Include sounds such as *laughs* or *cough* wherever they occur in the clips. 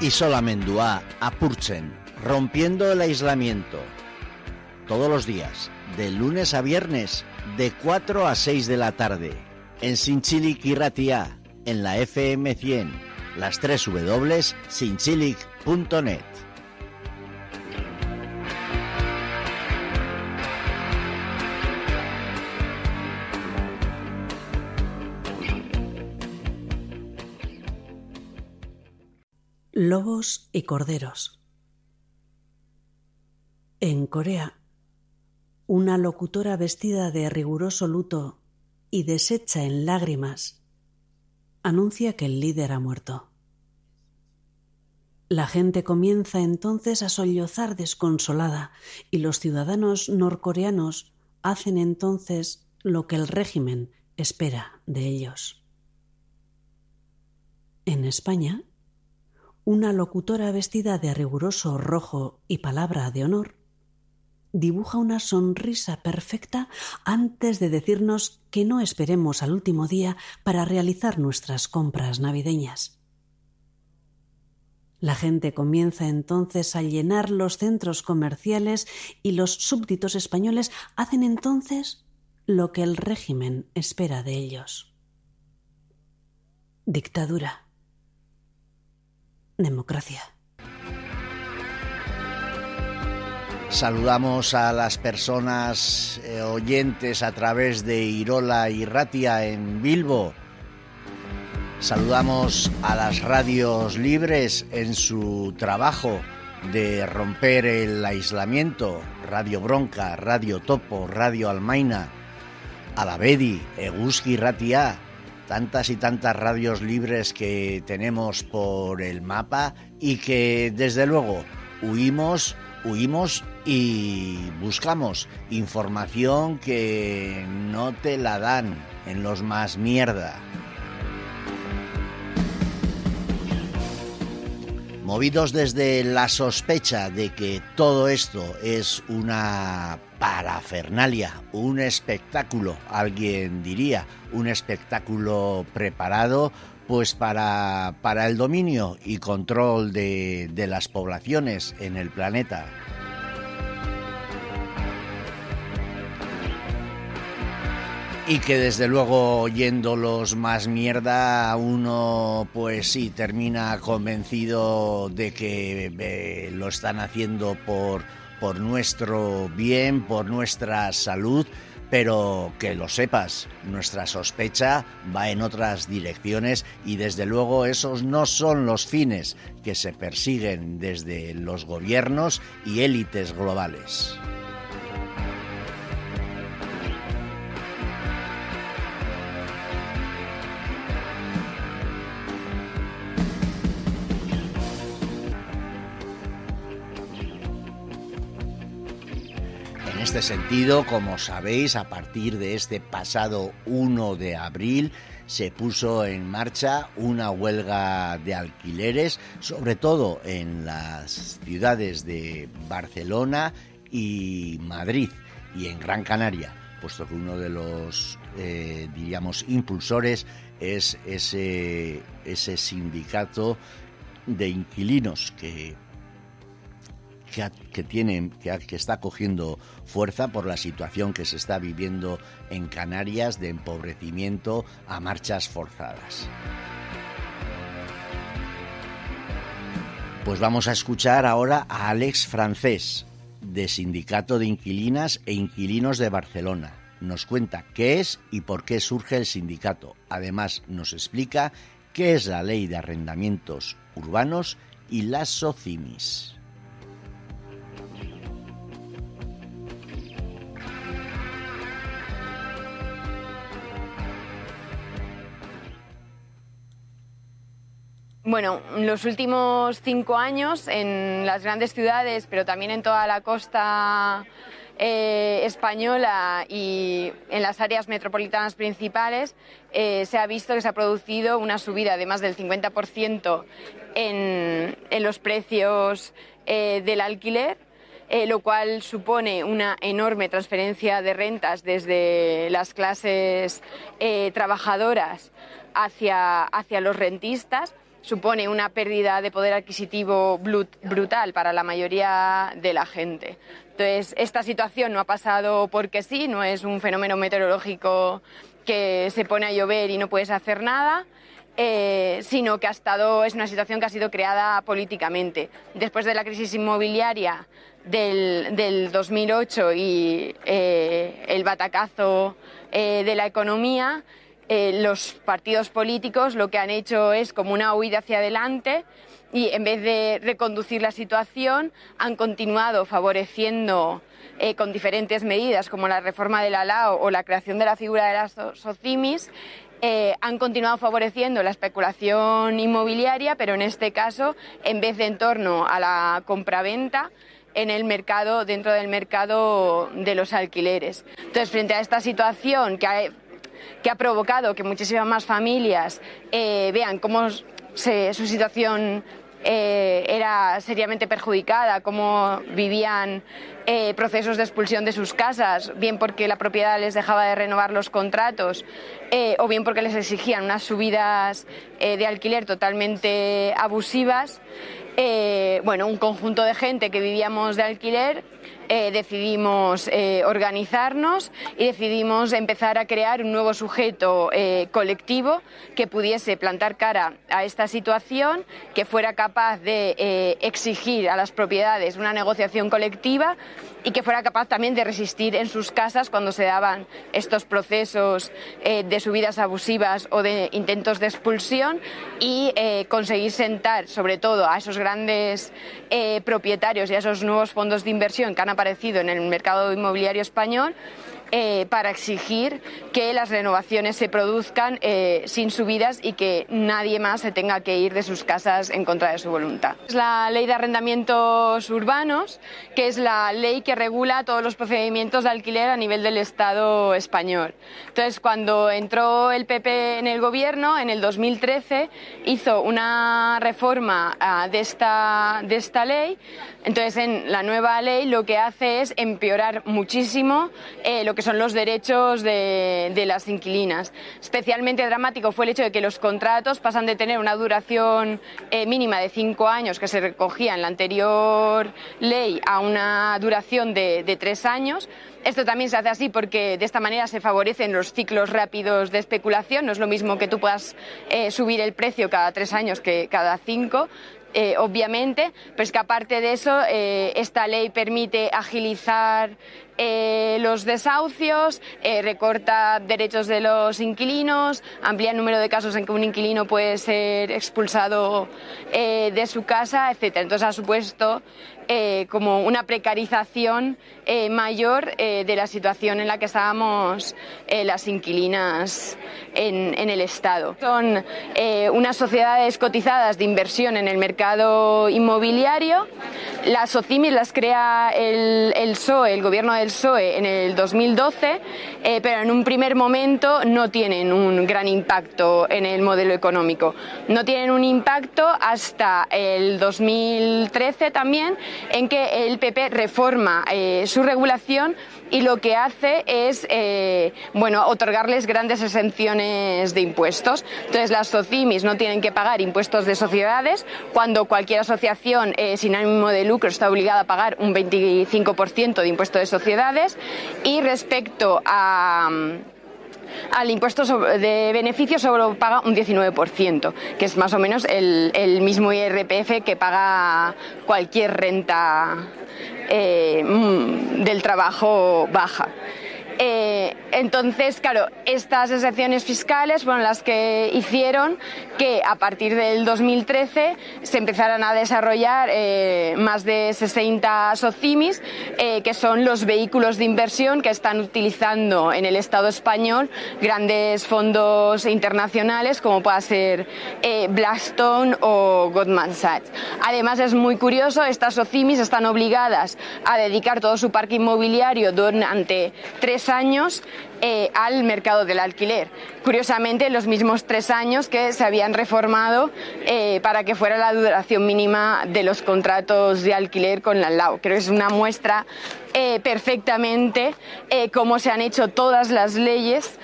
Isolamendua, Apurchen, rompiendo el aislamiento. Todos los días, de lunes a viernes, de 4 a 6 de la tarde, en Sinchilik y Ratia, en la FM 100, las 3 W, sinchilik.net. Lobos y corderos. En Corea, una locutora vestida de riguroso luto y deshecha en lágrimas anuncia que el líder ha muerto. La gente comienza entonces a sollozar desconsolada y los ciudadanos norcoreanos hacen entonces lo que el régimen espera de ellos. En España, una locutora vestida de riguroso rojo y palabra de honor, dibuja una sonrisa perfecta antes de decirnos que no esperemos al último día para realizar nuestras compras navideñas. La gente comienza entonces a llenar los centros comerciales y los súbditos españoles hacen entonces lo que el régimen espera de ellos. Dictadura democracia. Saludamos a las personas eh, oyentes a través de Irola y Ratia en Bilbo. Saludamos a las radios libres en su trabajo de romper el aislamiento. Radio Bronca, Radio Topo, Radio Almaina, Alavedi, Eguski Ratia, tantas y tantas radios libres que tenemos por el mapa y que desde luego huimos, huimos y buscamos información que no te la dan en los más mierda. Movidos desde la sospecha de que todo esto es una parafernalia, un espectáculo, alguien diría, un espectáculo preparado pues para, para el dominio y control de, de las poblaciones en el planeta. y que desde luego oyéndolos más mierda uno pues sí termina convencido de que eh, lo están haciendo por, por nuestro bien, por nuestra salud, pero que lo sepas, nuestra sospecha va en otras direcciones y desde luego esos no son los fines que se persiguen desde los gobiernos y élites globales. Este sentido, como sabéis, a partir de este pasado 1 de abril se puso en marcha una huelga de alquileres, sobre todo en las ciudades de Barcelona y Madrid y en Gran Canaria, puesto que uno de los, eh, diríamos, impulsores es ese, ese sindicato de inquilinos que que, tiene, que, está cogiendo fuerza por la situación que se está viviendo en Canarias de empobrecimiento a marchas forzadas. Pues vamos a escuchar ahora a Alex Francés, de Sindicato de Inquilinas e Inquilinos de Barcelona. Nos cuenta qué es y por qué surge el sindicato. Además, nos explica qué es la ley de arrendamientos urbanos y las SOCIMIS. Bueno, los últimos cinco años en las grandes ciudades, pero también en toda la costa eh, española y en las áreas metropolitanas principales, eh, se ha visto que se ha producido una subida de más del 50% en, en, los precios eh, del alquiler. lo cual supone una enorme transferencia de rentas desde las clases trabajadoras hacia, hacia los rentistas supone una pérdida de poder adquisitivo brutal para la mayoría de la gente. Entonces, esta situación no ha pasado porque sí, no es un fenómeno meteorológico que se pone a llover y no puedes hacer nada, eh, sino que ha estado, es una situación que ha sido creada políticamente. Después de la crisis inmobiliaria del, 2008 y eh, el batacazo eh, de la economía, los partidos políticos lo que han hecho es como una huida hacia adelante y en vez de reconducir la situación han continuado favoreciendo con diferentes medidas como la reforma de la o la creación de la figura de las SOCIMIS eh, han continuado favoreciendo la especulación inmobiliaria, pero en este caso, en vez de en torno a la compraventa, en el mercado, dentro del mercado de los alquileres. Entonces, frente a esta situación que ha, que ha provocado que muchísimas más familias eh, vean cómo su situación eh, era seriamente perjudicada, cómo vivían eh, procesos de expulsión de sus casas, bien porque la propiedad les dejaba de renovar los contratos o bien porque les exigían unas subidas de alquiler totalmente abusivas. bueno, un conjunto de gente que vivíamos de alquiler eh, decidimos eh, organizarnos y decidimos empezar a crear un nuevo sujeto eh, colectivo que pudiese plantar cara a esta situación, que fuera capaz de exigir a las propiedades una negociación colectiva y que fuera capaz también de resistir en sus casas cuando se daban estos procesos de subidas abusivas o de intentos de expulsión y conseguir sentar sobre todo a esos grandes propietarios y a esos nuevos fondos de inversión que han aparecido en el mercado inmobiliario español eh, para exigir que las renovaciones se produzcan eh, sin subidas y que nadie más se tenga que ir de sus casas en contra de su voluntad. Es la ley de arrendamientos urbanos, que es la ley que regula todos los procedimientos de alquiler a nivel del Estado español. Entonces, cuando entró el PP en el gobierno, en el 2013, hizo una reforma ah, de, esta, de esta ley. Entonces, en la nueva ley lo que hace es empeorar muchísimo eh, lo que son los derechos de, las inquilinas. Especialmente dramático fue el hecho de que los contratos pasan de tener una duración eh, mínima de cinco años que se recogía en la anterior ley a una duración de, tres años. Esto también se hace así porque de esta manera se favorecen los ciclos rápidos de especulación. No es lo mismo que tú puedas eh, subir el precio cada tres años que cada cinco. Eh, obviamente, pero es que aparte de eso, esta ley permite agilizar eh, los desahucios, eh, recorta derechos de los inquilinos, amplía el número de casos en que un inquilino puede ser expulsado eh, de su casa, etc. Entonces ha supuesto como una precarización mayor de la situación en la que estábamos las inquilinas en, el Estado. Son unas sociedades cotizadas de inversión en el mercado inmobiliario. Las SOCIMIS las crea el, el PSOE, el gobierno del PSOE en el 2012, eh, pero en un primer momento no tienen un gran impacto en el modelo económico. No tienen un impacto hasta el 2013 también, en que el PP reforma eh, su regulación y lo que hace es eh, bueno, otorgarles grandes exenciones de impuestos. Entonces las SOCIMIS no tienen que pagar impuestos de sociedades cuando cualquier asociación sin ánimo de lucro está obligada a pagar un 25% de impuesto de sociedades y respecto a al impuesto de beneficios solo paga un 19%, que es más o menos el, mismo IRPF que paga cualquier renta eh, mm, del trabajo baja. Eh, entonces, claro, estas excepciones fiscales fueron las que hicieron que a partir del 2013 se empezaran a desarrollar eh, más de 60 SOCIMIS, eh, que son los vehículos de inversión que están utilizando en el Estado español grandes fondos internacionales como pueda ser Blackstone o Goldman Sachs. Además, es muy curioso, estas SOCIMIS están obligadas a dedicar todo su parque inmobiliario durante tres años eh, al mercado del alquiler. Curiosamente, los mismos tres años que se habían reformado eh, para que fuera la duración mínima de los contratos de alquiler con la LAO. Creo que es una muestra eh, perfectamente cómo se han hecho todas las leyes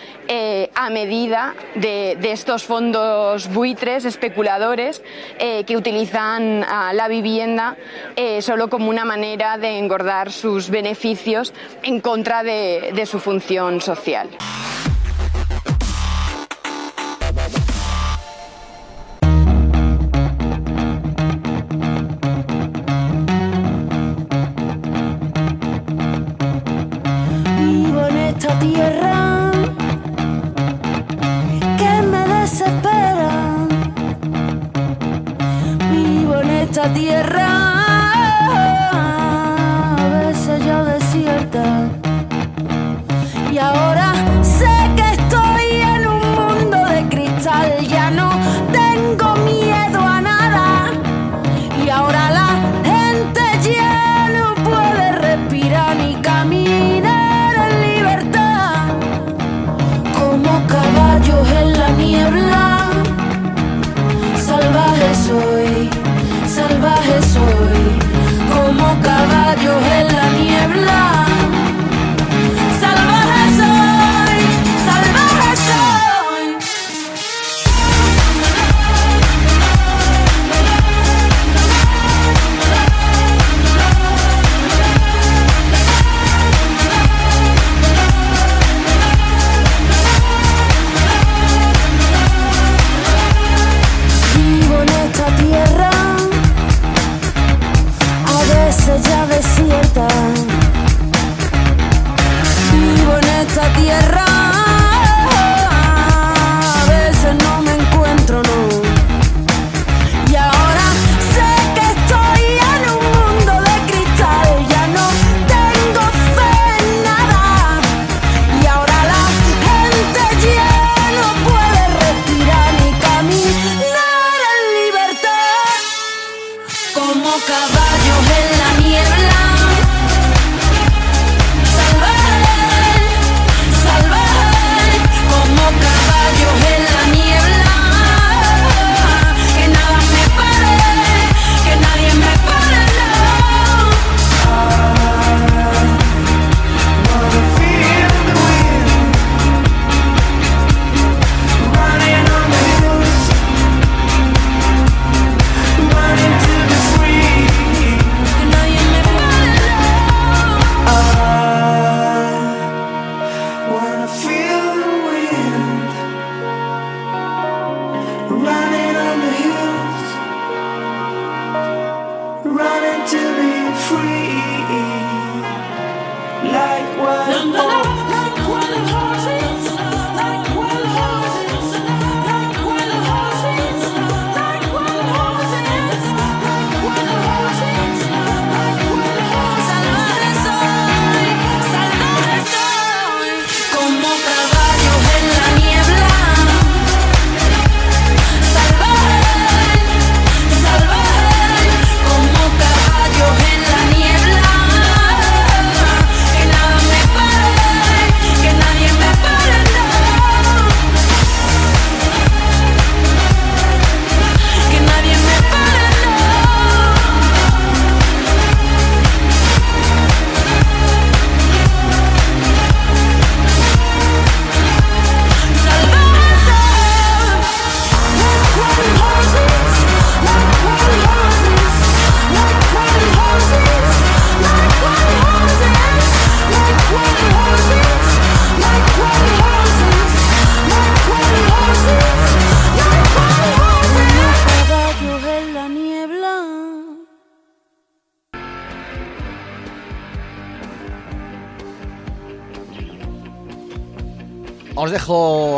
a medida de, estos fondos buitres, especuladores, que utilizan la vivienda solo como una manera de engordar sus beneficios en contra de su función social. Tierra que me desespera. Vivo en esta tierra,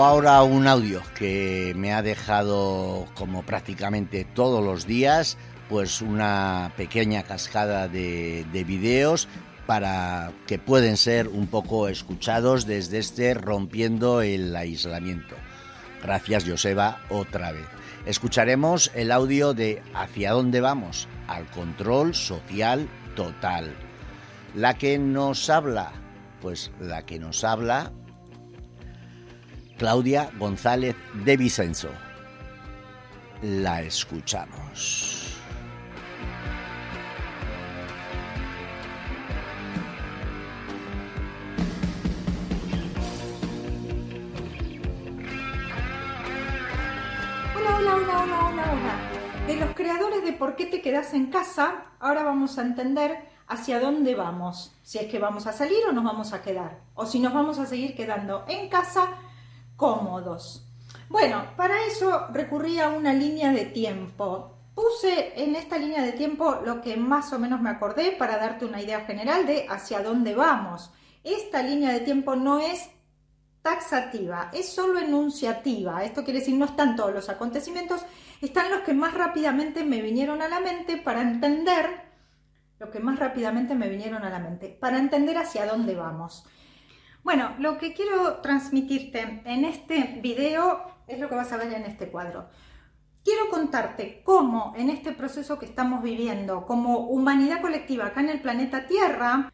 ahora un audio que me ha dejado, como prácticamente todos los días, pues una pequeña cascada de, de videos para que pueden ser un poco escuchados desde este rompiendo el aislamiento. Gracias Joseba otra vez. Escucharemos el audio de ¿Hacia dónde vamos? Al control social total. La que nos habla, pues la que nos habla Claudia González de Vicenzo. La escuchamos. Hola, hola, hola, hola, hola, hola. De los creadores de ¿Por qué te quedas en casa? Ahora vamos a entender hacia dónde vamos. Si es que vamos a salir o nos vamos a quedar. O si nos vamos a seguir quedando en casa cómodos. Bueno, para eso recurrí a una línea de tiempo. Puse en esta línea de tiempo lo que más o menos me acordé para darte una idea general de hacia dónde vamos. Esta línea de tiempo no es taxativa, es solo enunciativa. Esto quiere decir no están todos los acontecimientos, están los que más rápidamente me vinieron a la mente para entender lo que más rápidamente me vinieron a la mente, para entender hacia dónde vamos. Bueno, lo que quiero transmitirte en este video es lo que vas a ver en este cuadro. Quiero contarte cómo en este proceso que estamos viviendo como humanidad colectiva acá en el planeta Tierra,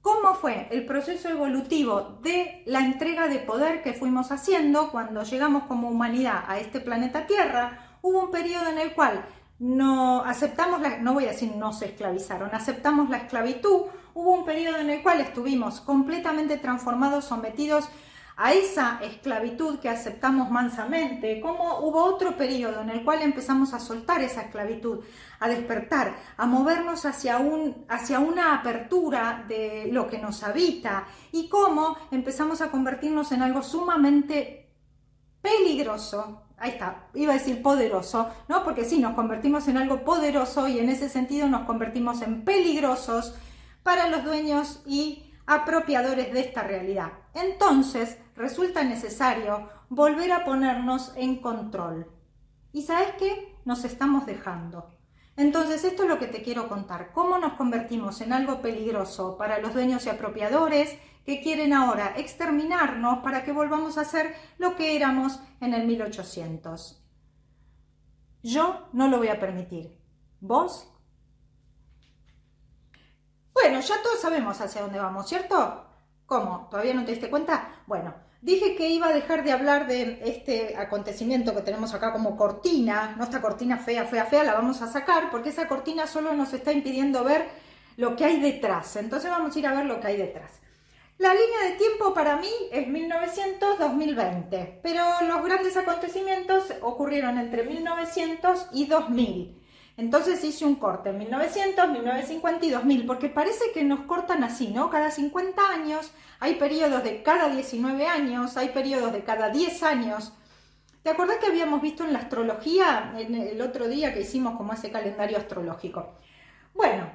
cómo fue el proceso evolutivo de la entrega de poder que fuimos haciendo cuando llegamos como humanidad a este planeta Tierra. Hubo un periodo en el cual no aceptamos la, no voy a decir no se esclavizaron, aceptamos la esclavitud, hubo un periodo en el cual estuvimos completamente transformados, sometidos a esa esclavitud que aceptamos mansamente, como hubo otro periodo en el cual empezamos a soltar esa esclavitud, a despertar, a movernos hacia, un, hacia una apertura de lo que nos habita y cómo empezamos a convertirnos en algo sumamente peligroso ahí está, iba a decir poderoso, ¿no? Porque sí, nos convertimos en algo poderoso y en ese sentido nos convertimos en peligrosos para los dueños y apropiadores de esta realidad. Entonces, resulta necesario volver a ponernos en control. ¿Y sabes qué? Nos estamos dejando. Entonces, esto es lo que te quiero contar. ¿Cómo nos convertimos en algo peligroso para los dueños y apropiadores que quieren ahora exterminarnos para que volvamos a ser lo que éramos en el 1800? Yo no lo voy a permitir. ¿Vos? Bueno, ya todos sabemos hacia dónde vamos, ¿cierto? ¿Cómo? ¿Todavía no te diste cuenta? Bueno, Dije que iba a dejar de hablar de este acontecimiento que tenemos acá como cortina, no esta cortina fea, fea, fea, la vamos a sacar porque esa cortina solo nos está impidiendo ver lo que hay detrás. Entonces vamos a ir a ver lo que hay detrás. La línea de tiempo para mí es 1900-2020, pero los grandes acontecimientos ocurrieron entre 1900 y 2000. Entonces hice un corte, 1900, 1950 y 2000, porque parece que nos cortan así, ¿no? Cada 50 años, hay periodos de cada 19 años, hay periodos de cada 10 años. ¿Te acordás que habíamos visto en la astrología en el otro día que hicimos como ese calendario astrológico? Bueno,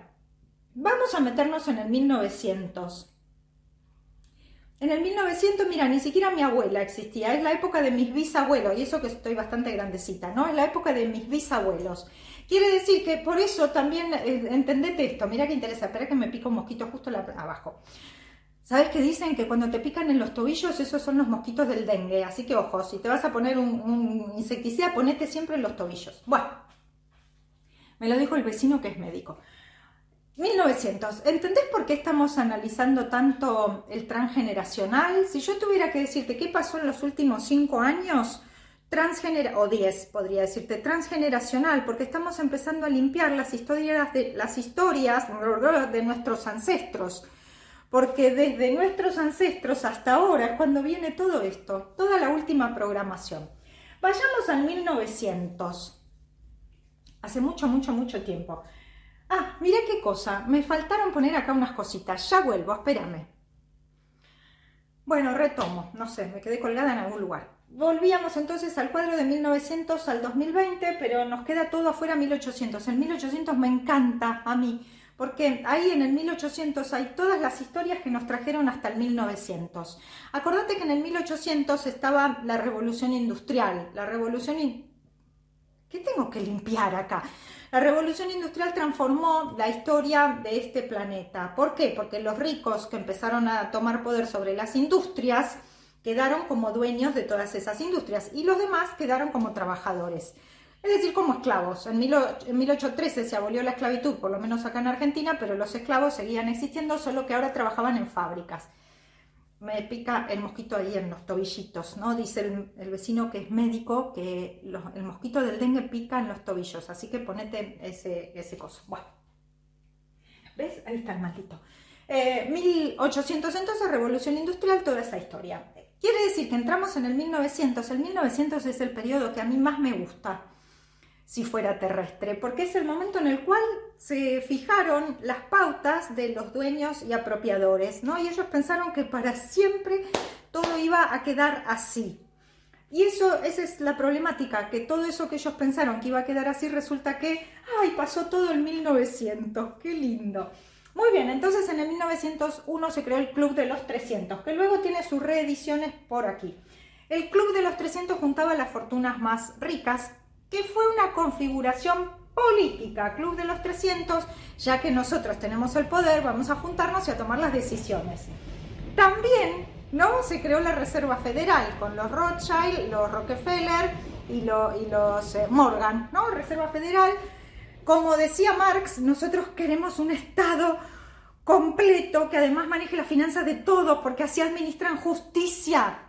vamos a meternos en el 1900. En el 1900, mira, ni siquiera mi abuela existía, es la época de mis bisabuelos, y eso que estoy bastante grandecita, ¿no? Es la época de mis bisabuelos. Quiere decir que por eso también, eh, entendete esto, mira qué interesa, espera que me pica un mosquito justo abajo. ¿Sabes qué dicen? Que cuando te pican en los tobillos, esos son los mosquitos del dengue. Así que ojo, si te vas a poner un, un insecticida, ponete siempre en los tobillos. Bueno, me lo dijo el vecino que es médico. 1900. ¿Entendés por qué estamos analizando tanto el transgeneracional? Si yo tuviera que decirte qué pasó en los últimos cinco años, transgener o 10 podría decirte transgeneracional, porque estamos empezando a limpiar las historias de las historias de nuestros ancestros. Porque desde nuestros ancestros hasta ahora es cuando viene todo esto, toda la última programación. Vayamos al 1900. Hace mucho, mucho, mucho tiempo. Ah, mira qué cosa. Me faltaron poner acá unas cositas. Ya vuelvo, espérame. Bueno, retomo. No sé, me quedé colgada en algún lugar. Volvíamos entonces al cuadro de 1900 al 2020, pero nos queda todo afuera 1800. El 1800 me encanta a mí, porque ahí en el 1800 hay todas las historias que nos trajeron hasta el 1900. Acordate que en el 1800 estaba la revolución industrial, la revolución... ¿Qué tengo que limpiar acá? La revolución industrial transformó la historia de este planeta. ¿Por qué? Porque los ricos que empezaron a tomar poder sobre las industrias quedaron como dueños de todas esas industrias y los demás quedaron como trabajadores. Es decir, como esclavos. En, 1813 se abolió la esclavitud, por lo menos acá en Argentina, pero los esclavos seguían existiendo, solo que ahora trabajaban en fábricas. me pica el mosquito ahí en los tobillitos, ¿no? Dice el, vecino que es médico que el mosquito del dengue pica en los tobillos, así que ponete ese, ese coso. Bueno, ¿ves? Ahí está el maldito. Eh, 1800 entonces, revolución industrial, toda esa historia. Quiere decir que entramos en el 1900. El 1900 es el periodo que a mí más me gusta, si fuera terrestre, porque es el momento en el cual se fijaron las pautas de los dueños y apropiadores, ¿no? Y ellos pensaron que para siempre todo iba a quedar así. Y eso, esa es la problemática, que todo eso que ellos pensaron que iba a quedar así, resulta que, ay, pasó todo en 1900, qué lindo. Muy bien, entonces en el 1901 se creó el Club de los 300, que luego tiene sus reediciones por aquí. El Club de los 300 juntaba las fortunas más ricas, que fue una configuración política. Club de los 300, ya que nosotros tenemos el poder, vamos a juntarnos y a tomar las decisiones. También, ¿no? Se creó la Reserva Federal con los Rothschild, los Rockefeller y, lo- y los eh, Morgan, ¿no? Reserva Federal. Como decía Marx, nosotros queremos un Estado completo que además maneje las finanzas de todos porque así administran justicia.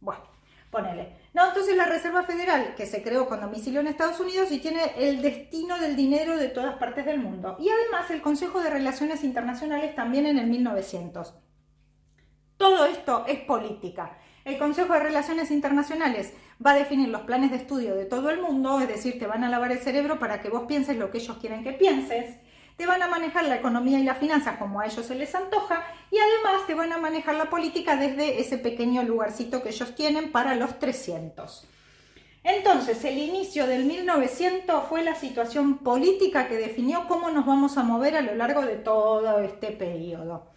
Bueno, ponele. No, entonces la Reserva Federal, que se creó con domicilio en Estados Unidos y tiene el destino del dinero de todas partes del mundo. Y además el Consejo de Relaciones Internacionales también en el 1900. Todo esto es política. El Consejo de Relaciones Internacionales va a definir los planes de estudio de todo el mundo, es decir, te van a lavar el cerebro para que vos pienses lo que ellos quieren que pienses, te van a manejar la economía y las finanzas como a ellos se les antoja y además te van a manejar la política desde ese pequeño lugarcito que ellos tienen para los 300. Entonces, el inicio del 1900 fue la situación política que definió cómo nos vamos a mover a lo largo de todo este periodo.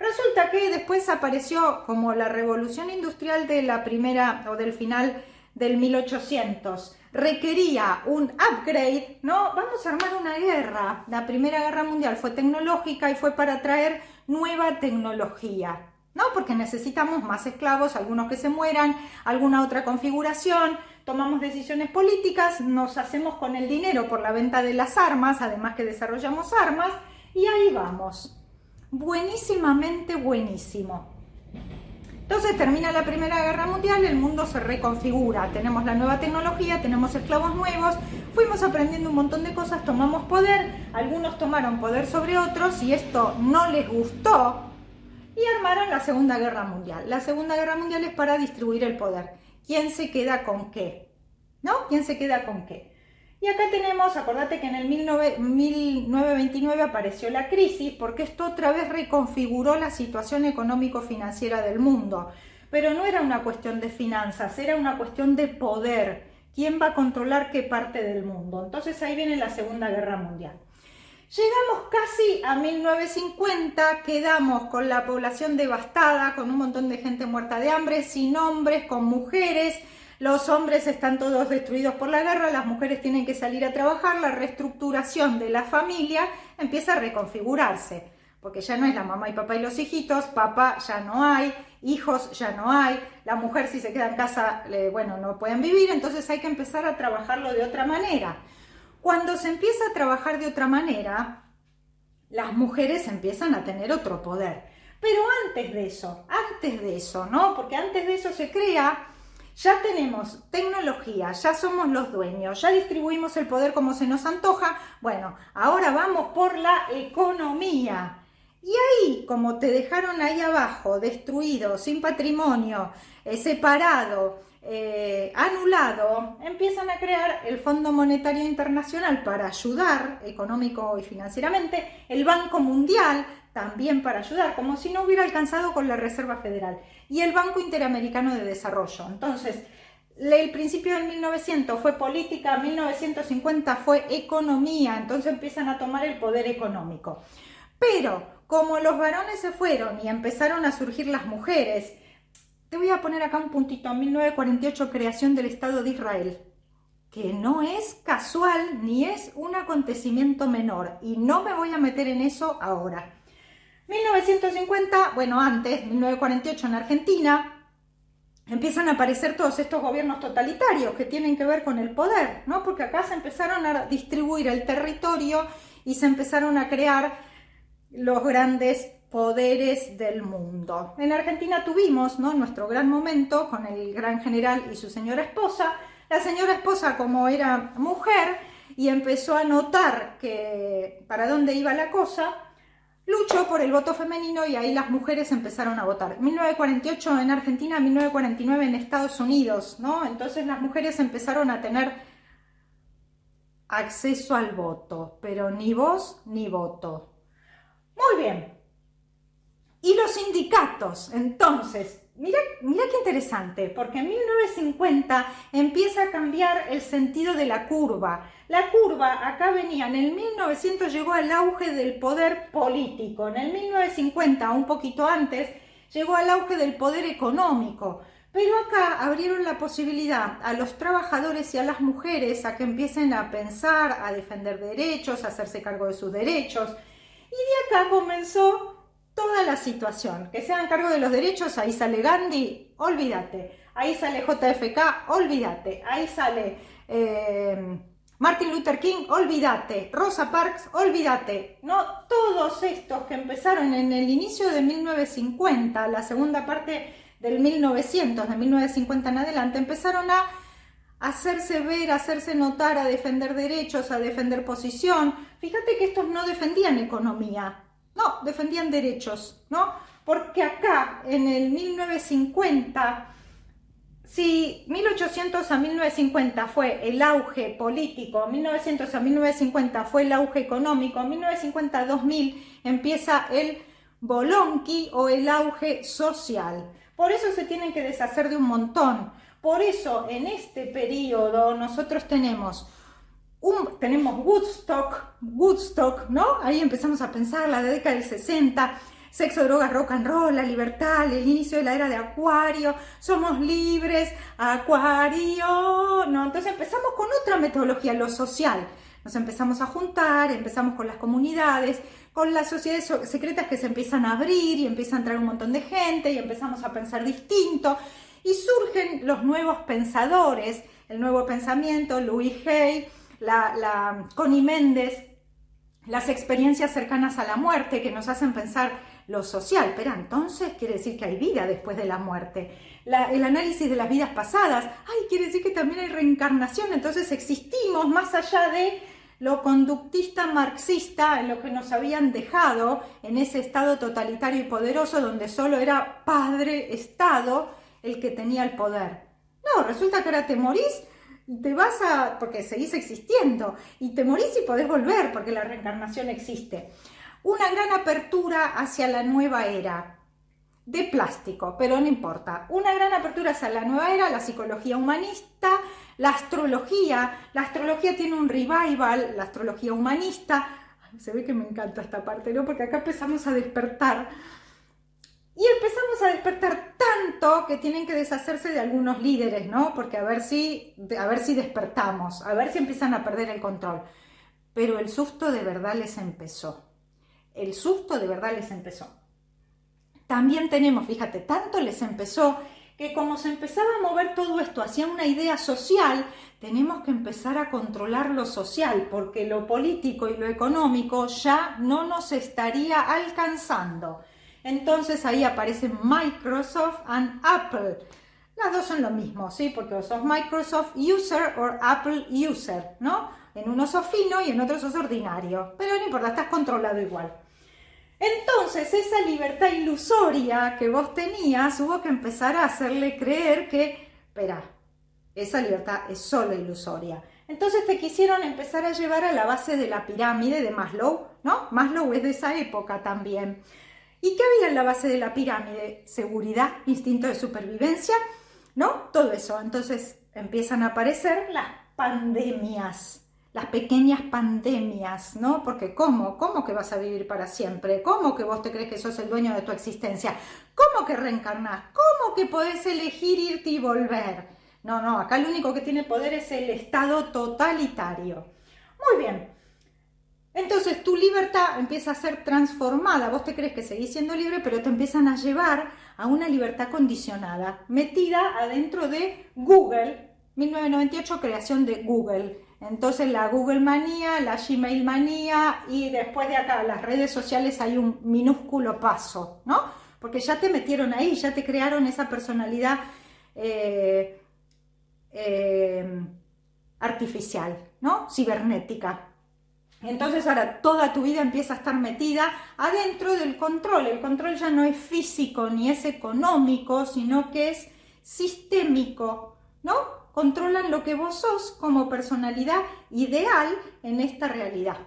Resulta que después apareció como la revolución industrial de la primera o del final del 1800. Requería un upgrade, ¿no? Vamos a armar una guerra. La Primera Guerra Mundial fue tecnológica y fue para traer nueva tecnología, ¿no? Porque necesitamos más esclavos, algunos que se mueran, alguna otra configuración, tomamos decisiones políticas, nos hacemos con el dinero por la venta de las armas, además que desarrollamos armas, y ahí vamos. Buenísimamente buenísimo. Entonces termina la Primera Guerra Mundial, el mundo se reconfigura, tenemos la nueva tecnología, tenemos esclavos nuevos, fuimos aprendiendo un montón de cosas, tomamos poder, algunos tomaron poder sobre otros y esto no les gustó y armaron la Segunda Guerra Mundial. La Segunda Guerra Mundial es para distribuir el poder. ¿Quién se queda con qué? ¿No? ¿Quién se queda con qué? Y acá tenemos, acordate que en el 19 1929 apareció la crisis porque esto otra vez reconfiguró la situación económico-financiera del mundo. Pero no era una cuestión de finanzas, era una cuestión de poder. ¿Quién va a controlar qué parte del mundo? Entonces ahí viene la Segunda Guerra Mundial. Llegamos casi a 1950, quedamos con la población devastada, con un montón de gente muerta de hambre, sin hombres, con mujeres. Los hombres están todos destruidos por la guerra, las mujeres tienen que salir a trabajar, la reestructuración de la familia empieza a reconfigurarse, porque ya no es la mamá y papá y los hijitos, papá ya no hay, hijos ya no hay, la mujer si se queda en casa, eh, bueno, no pueden vivir, entonces hay que empezar a trabajarlo de otra manera. Cuando se empieza a trabajar de otra manera, las mujeres empiezan a tener otro poder. Pero antes de eso, antes de eso, ¿no? Porque antes de eso se crea, ya tenemos tecnología, ya somos los dueños, ya distribuimos el poder como se nos antoja. Bueno, ahora vamos por la economía. Y ahí, como te dejaron ahí abajo, destruido, sin patrimonio, eh, separado, eh, anulado, empiezan a crear el Fondo Monetario Internacional para ayudar económico y financieramente, el Banco Mundial también para ayudar, como si no hubiera alcanzado con la Reserva Federal, y el Banco Interamericano de Desarrollo. Entonces, el principio del 1900 fue política, 1950 fue economía, entonces empiezan a tomar el poder económico. Pero como los varones se fueron y empezaron a surgir las mujeres, te voy a poner acá un puntito, 1948 creación del Estado de Israel, que no es casual ni es un acontecimiento menor y no me voy a meter en eso ahora. 1950, bueno antes, 1948 en Argentina, empiezan a aparecer todos estos gobiernos totalitarios que tienen que ver con el poder, ¿no? Porque acá se empezaron a distribuir el territorio y se empezaron a crear los grandes poderes del mundo. En Argentina tuvimos ¿no? nuestro gran momento con el gran general y su señora esposa. La señora esposa, como era mujer y empezó a notar que para dónde iba la cosa, luchó por el voto femenino y ahí las mujeres empezaron a votar. 1948 en Argentina, 1949 en Estados Unidos, ¿no? Entonces las mujeres empezaron a tener acceso al voto, pero ni voz ni voto. Muy bien, y los sindicatos, entonces, mira, mira qué interesante, porque en 1950 empieza a cambiar el sentido de la curva. La curva acá venía, en el 1900 llegó al auge del poder político, en el 1950, un poquito antes, llegó al auge del poder económico. Pero acá abrieron la posibilidad a los trabajadores y a las mujeres a que empiecen a pensar, a defender derechos, a hacerse cargo de sus derechos. Y de acá comenzó toda la situación, que se hagan cargo de los derechos, ahí sale Gandhi, olvídate, ahí sale JFK, olvídate, ahí sale eh, Martin Luther King, olvídate, Rosa Parks, olvídate, no, todos estos que empezaron en el inicio de 1950, la segunda parte del 1900, de 1950 en adelante, empezaron a hacerse ver, a hacerse notar, a defender derechos, a defender posición. Fíjate que estos no defendían economía, no, defendían derechos, ¿no? Porque acá, en el 1950, si 1800 a 1950 fue el auge político, 1900 a 1950 fue el auge económico, 1950 a 2000 empieza el bolonqui o el auge social. Por eso se tienen que deshacer de un montón. Por eso en este periodo nosotros tenemos tenemos Woodstock, Woodstock, ¿no? Ahí empezamos a pensar la década del 60, sexo, drogas, rock and roll, la libertad, el inicio de la era de Acuario, somos libres, Acuario, ¿no? Entonces empezamos con otra metodología, lo social. Nos empezamos a juntar, empezamos con las comunidades, con las sociedades secretas que se empiezan a abrir y empieza a entrar un montón de gente y empezamos a pensar distinto y surgen los nuevos pensadores, el nuevo pensamiento, Louis Hay, la, la Méndez, las experiencias cercanas a la muerte que nos hacen pensar lo social, pero entonces quiere decir que hay vida después de la muerte. el análisis de las vidas pasadas, ay, quiere decir que también hay reencarnación, entonces existimos más allá de lo conductista marxista, en lo que nos habían dejado en ese estado totalitario y poderoso donde solo era padre Estado el que tenía el poder. No, resulta que ahora te morís te vas a, porque seguís existiendo, y te morís y podés volver, porque la reencarnación existe. Una gran apertura hacia la nueva era, de plástico, pero no importa. Una gran apertura hacia la nueva era, la psicología humanista, la astrología. La astrología tiene un revival, la astrología humanista. se ve que me encanta esta parte, ¿no? Porque acá empezamos a despertar y empezamos a despertar tanto que tienen que deshacerse de algunos líderes, ¿no? Porque a ver si, a ver si despertamos, a ver si empiezan a perder el control. Pero el susto de verdad les empezó. El susto de verdad les empezó. También tenemos, fíjate, tanto les empezó que como se empezaba a mover todo esto hacia una idea social, tenemos que empezar a controlar lo social, porque lo político y lo económico ya no nos estaría alcanzando. Entonces ahí aparecen Microsoft and Apple. Las dos son lo mismo, ¿sí? Porque sos Microsoft User o Apple User, ¿no? En uno sos fino y en otro sos ordinario. Pero no importa, estás controlado igual. Entonces, esa libertad ilusoria que vos tenías, hubo que empezar a hacerle creer que, espera, esa libertad es solo ilusoria. Entonces te quisieron empezar a llevar a la base de la pirámide de Maslow, ¿no? Maslow es de esa época también. ¿Y qué había en la base de la pirámide? Seguridad, instinto de supervivencia, ¿no? Todo eso. Entonces empiezan a aparecer las pandemias, las pequeñas pandemias, ¿no? Porque ¿cómo? ¿Cómo que vas a vivir para siempre? ¿Cómo que vos te crees que sos el dueño de tu existencia? ¿Cómo que reencarnás? ¿Cómo que podés elegir irte y volver? No, no, acá lo único que tiene poder es el Estado totalitario. Muy bien, entonces tu libertad empieza a ser transformada. Vos te crees que seguís siendo libre, pero te empiezan a llevar a una libertad condicionada, metida adentro de Google. 1998, creación de Google. Entonces la Google manía, la Gmail manía y después de acá las redes sociales hay un minúsculo paso, ¿no? Porque ya te metieron ahí, ya te crearon esa personalidad eh, eh, artificial, ¿no? Cibernética. Entonces ahora toda tu vida empieza a estar metida adentro del control. El control ya no es físico ni es económico, sino que es sistémico, ¿no? Controlan lo que vos sos como personalidad ideal en esta realidad.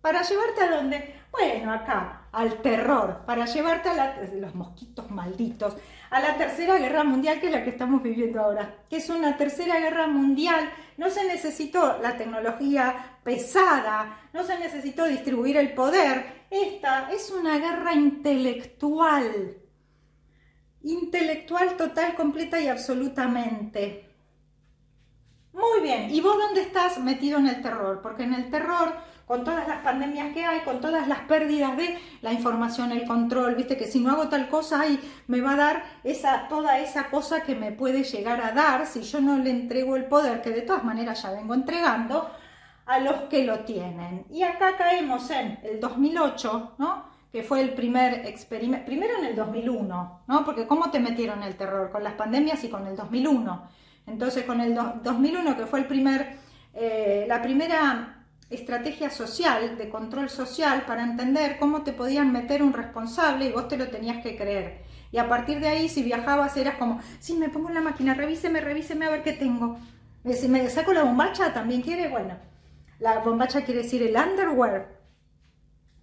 ¿Para llevarte a dónde? Bueno, acá, al terror, para llevarte a los mosquitos malditos, a la tercera guerra mundial que es la que estamos viviendo ahora, que es una tercera guerra mundial. No se necesitó la tecnología pesada, no se necesitó distribuir el poder. Esta es una guerra intelectual, intelectual total, completa y absolutamente. Muy bien, ¿y vos dónde estás metido en el terror? Porque en el terror con todas las pandemias que hay, con todas las pérdidas de la información, el control, viste que si no hago tal cosa ahí me va a dar esa, toda esa cosa que me puede llegar a dar si yo no le entrego el poder, que de todas maneras ya vengo entregando, a los que lo tienen. Y acá caemos en el 2008, ¿no? que fue el primer experimento, primero en el 2001, ¿no? Porque ¿cómo te metieron el terror? Con las pandemias y con el 2001. Entonces, con el 2001, que fue el primer, eh, la primera estrategia social, de control social, para entender cómo te podían meter un responsable y vos te lo tenías que creer. Y a partir de ahí, si viajabas, eras como, si me pongo en la máquina, revíseme, revíseme a ver qué tengo. Si me saco la bombacha, también quiere, bueno, la bombacha quiere decir el underwear.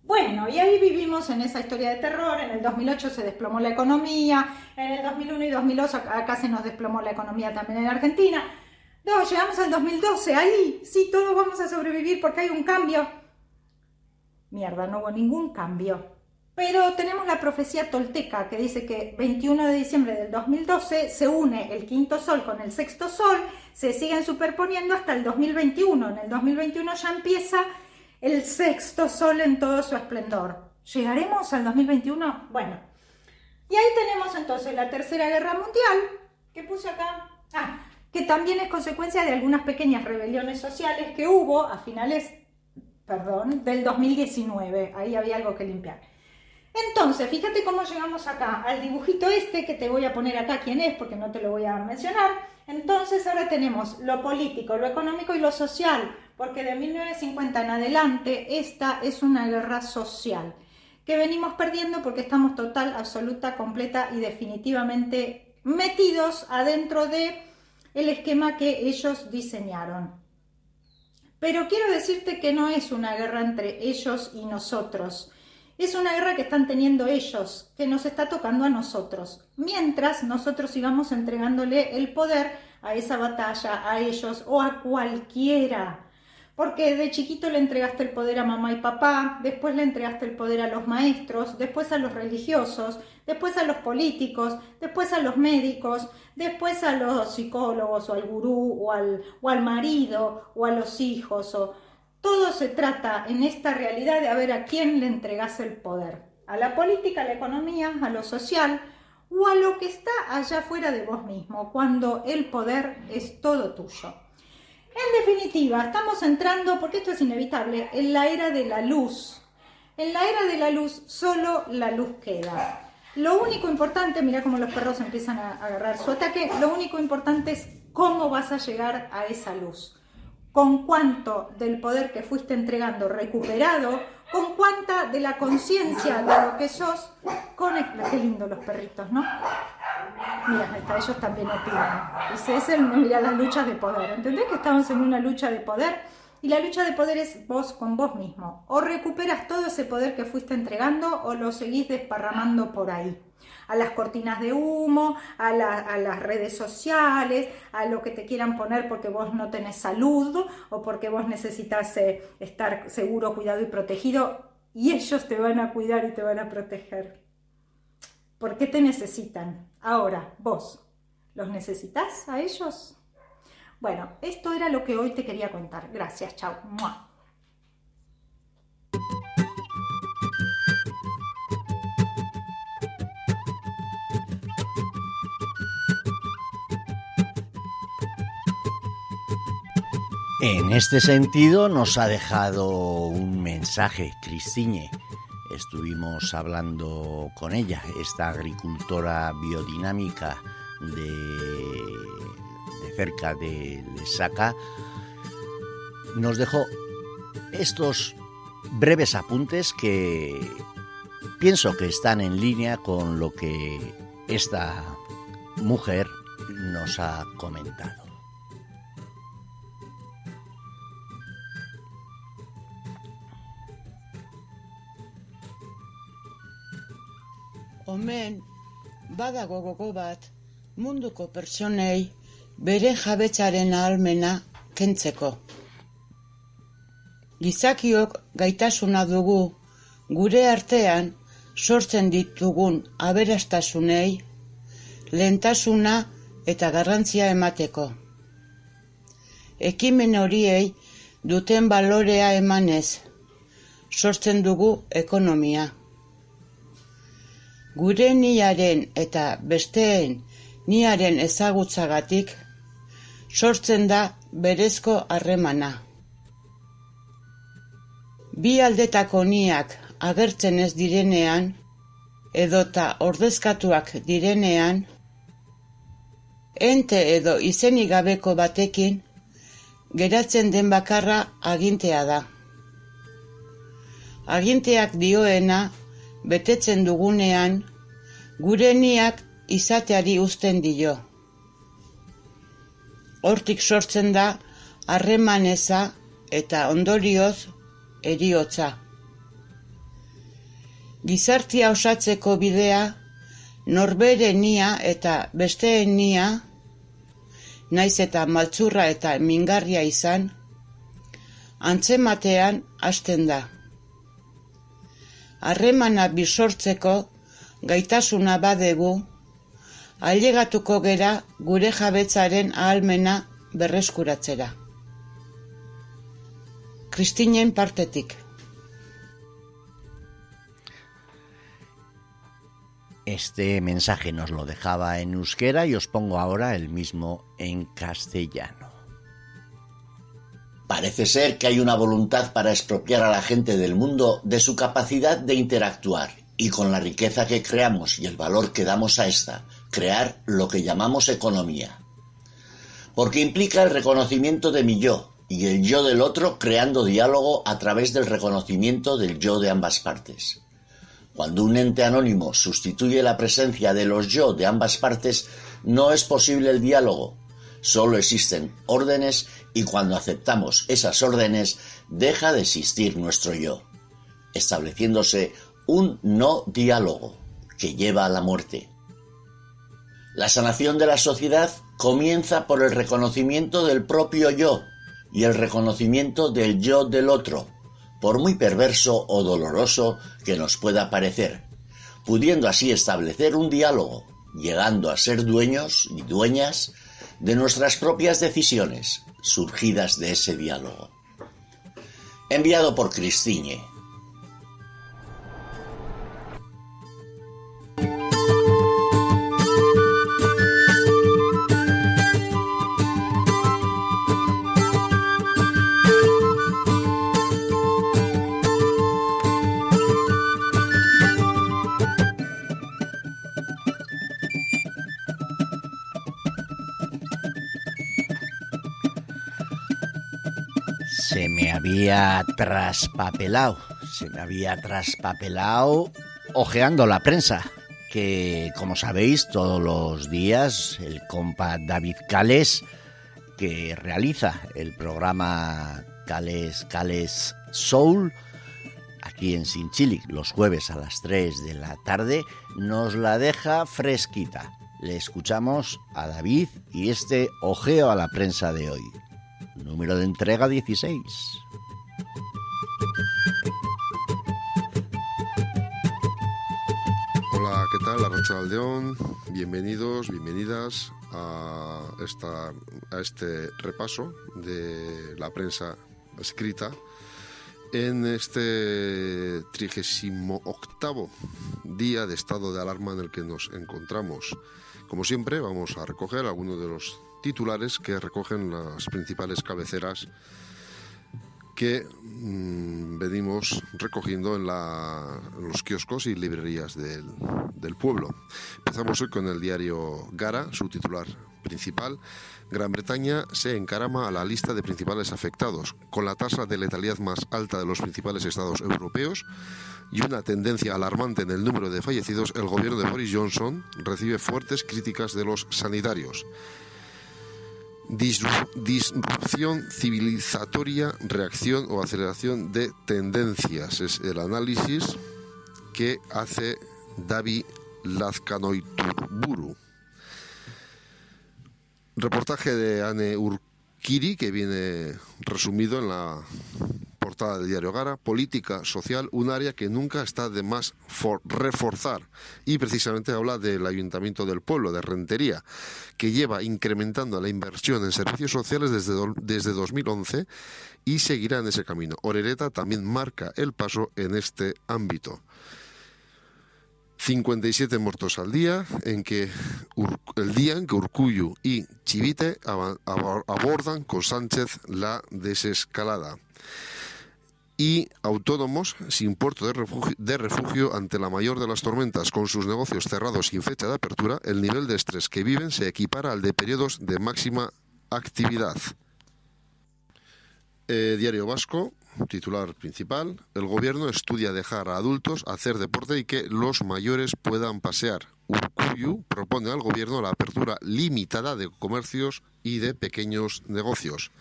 Bueno, y ahí vivimos en esa historia de terror. En el 2008 se desplomó la economía, en el 2001 y 2002 acá se nos desplomó la economía también en Argentina. No, llegamos al 2012, ahí sí todos vamos a sobrevivir porque hay un cambio. Mierda, no hubo ningún cambio. Pero tenemos la profecía tolteca que dice que 21 de diciembre del 2012 se une el quinto sol con el sexto sol, se siguen superponiendo hasta el 2021. En el 2021 ya empieza el sexto sol en todo su esplendor. ¿Llegaremos al 2021? Bueno. Y ahí tenemos entonces la Tercera Guerra Mundial, que puse acá. Ah, que también es consecuencia de algunas pequeñas rebeliones sociales que hubo a finales, perdón, del 2019. Ahí había algo que limpiar. Entonces, fíjate cómo llegamos acá, al dibujito este, que te voy a poner acá quién es, porque no te lo voy a mencionar. Entonces, ahora tenemos lo político, lo económico y lo social, porque de 1950 en adelante esta es una guerra social que venimos perdiendo porque estamos total, absoluta, completa y definitivamente metidos adentro de el esquema que ellos diseñaron. Pero quiero decirte que no es una guerra entre ellos y nosotros. Es una guerra que están teniendo ellos, que nos está tocando a nosotros. Mientras nosotros íbamos entregándole el poder a esa batalla, a ellos o a cualquiera porque de chiquito le entregaste el poder a mamá y papá, después le entregaste el poder a los maestros, después a los religiosos, después a los políticos, después a los médicos, después a los psicólogos o al gurú o al, o al marido o a los hijos. O... Todo se trata en esta realidad de ver a quién le entregas el poder. A la política, a la economía, a lo social o a lo que está allá fuera de vos mismo, cuando el poder es todo tuyo. En definitiva, estamos entrando, porque esto es inevitable, en la era de la luz. En la era de la luz solo la luz queda. Lo único importante, mira cómo los perros empiezan a agarrar su ataque, lo único importante es cómo vas a llegar a esa luz. Con cuánto del poder que fuiste entregando recuperado, con cuánta de la conciencia de lo que sos, con qué lindo los perritos, ¿no? Mira, ellos también opinan. Ese es el, mira, las luchas de poder. ¿Entendés que estamos en una lucha de poder? Y la lucha de poder es vos con vos mismo. O recuperas todo ese poder que fuiste entregando o lo seguís desparramando por ahí. A las cortinas de humo, a, las redes sociales, a lo que te quieran poner porque vos no tenés salud o porque vos necesitas eh, estar seguro, cuidado y protegido. Y ellos te van a cuidar y te van a proteger. ¿Por qué te necesitan? Ahora, vos, ¿los necesitas a ellos? Bueno, esto era lo que hoy te quería contar. Gracias, chao. En este sentido nos ha dejado un mensaje, Cristiñe. Estuvimos hablando con ella, esta agricultora biodinámica de, de cerca de Lesaca. Nos dejó estos breves apuntes que pienso que están en línea con lo que esta mujer nos ha comentado. Omen, badago gogo bat, munduko pertsonei bere jabetzaren ahalmena kentzeko. Gizakiok gaitasuna dugu gure artean sortzen ditugun aberastasunei lehentasuna eta garrantzia emateko. Ekimen horiei duten balorea emanez, sortzen dugu ekonomia. Gure niaren eta besteen niaren ezagutzagatik sortzen da berezko harremana. Bi aldetako niak agertzen ez direnean, edota ordezkatuak direnean, ente edo izenik gabeko batekin, geratzen den bakarra agintea da. Aginteak dioena, betetzen dugunean, gure niak izateari uzten dio. Hortik sortzen da, harremaneza eta ondorioz eriotza. Gizartia osatzeko bidea, norbere nia eta besteen nia, naiz eta maltzurra eta mingarria izan, antzematean hasten da. Harremana bisortzeko gaitasuna badegu, ailegatuko gera gure jabetzaren ahalmena berreskuratzera. Kristinen partetik. Este mensaje nos lo dejaba en euskera y os pongo ahora el mismo en castellano. Parece ser que hay una voluntad para expropiar a la gente del mundo de su capacidad de interactuar y con la riqueza que creamos y el valor que damos a esta, crear lo que llamamos economía. Porque implica el reconocimiento de mi yo y el yo del otro creando diálogo a través del reconocimiento del yo de ambas partes. Cuando un ente anónimo sustituye la presencia de los yo de ambas partes, no es posible el diálogo. Solo existen órdenes y cuando aceptamos esas órdenes deja de existir nuestro yo, estableciéndose un no diálogo que lleva a la muerte. La sanación de la sociedad comienza por el reconocimiento del propio yo y el reconocimiento del yo del otro, por muy perverso o doloroso que nos pueda parecer, pudiendo así establecer un diálogo, llegando a ser dueños y dueñas de nuestras propias decisiones, surgidas de ese diálogo. Enviado por Cristiñe. Había traspapelado, se me había traspapelado ojeando la prensa, que como sabéis todos los días el compa David Cales, que realiza el programa Cales Cales Soul, aquí en Sinchilic los jueves a las 3 de la tarde, nos la deja fresquita. Le escuchamos a David y este ojeo a la prensa de hoy. Número de entrega 16. Hola, ¿qué tal? Arracha Aldeón. Bienvenidos, bienvenidas a, esta, a este repaso de la prensa escrita en este 38 día de estado de alarma en el que nos encontramos. Como siempre, vamos a recoger algunos de los titulares que recogen las principales cabeceras que mm, venimos recogiendo en, los kioscos y librerías del pueblo. Empezamos hoy con el diario Gara, su titular principal. Gran Bretaña se encarama a la lista de principales afectados, con la tasa de letalidad más alta de los principales estados europeos y una tendencia alarmante en el número de fallecidos, el gobierno de Boris Johnson recibe fuertes críticas de los sanitarios. Disru- disrupción civilizatoria, reacción o aceleración de tendencias. Es el análisis que hace David Lazcanoiturburu. Reportaje de Anne Urquiri que viene resumido en la portada del diario Gara. Política social, un área que nunca está de más for- reforzar. Y precisamente habla del Ayuntamiento del Pueblo, de Rentería, que lleva incrementando la inversión en servicios sociales desde, desde 2011 y seguirá en ese camino. Orereta también marca el paso en este ámbito. 57 muertos al día, en que el día en que Urcuyu y Chivite abordan con Sánchez la desescalada. Y autónomos sin puerto de refugio, de refugio ante la mayor de las tormentas, con sus negocios cerrados sin fecha de apertura, el nivel de estrés que viven se equipara al de periodos de máxima actividad. Eh, Diario Vasco, titular principal. El gobierno estudia dejar a adultos hacer deporte y que los mayores puedan pasear. Urcuyu propone al gobierno la apertura limitada de comercios y de pequeños negocios.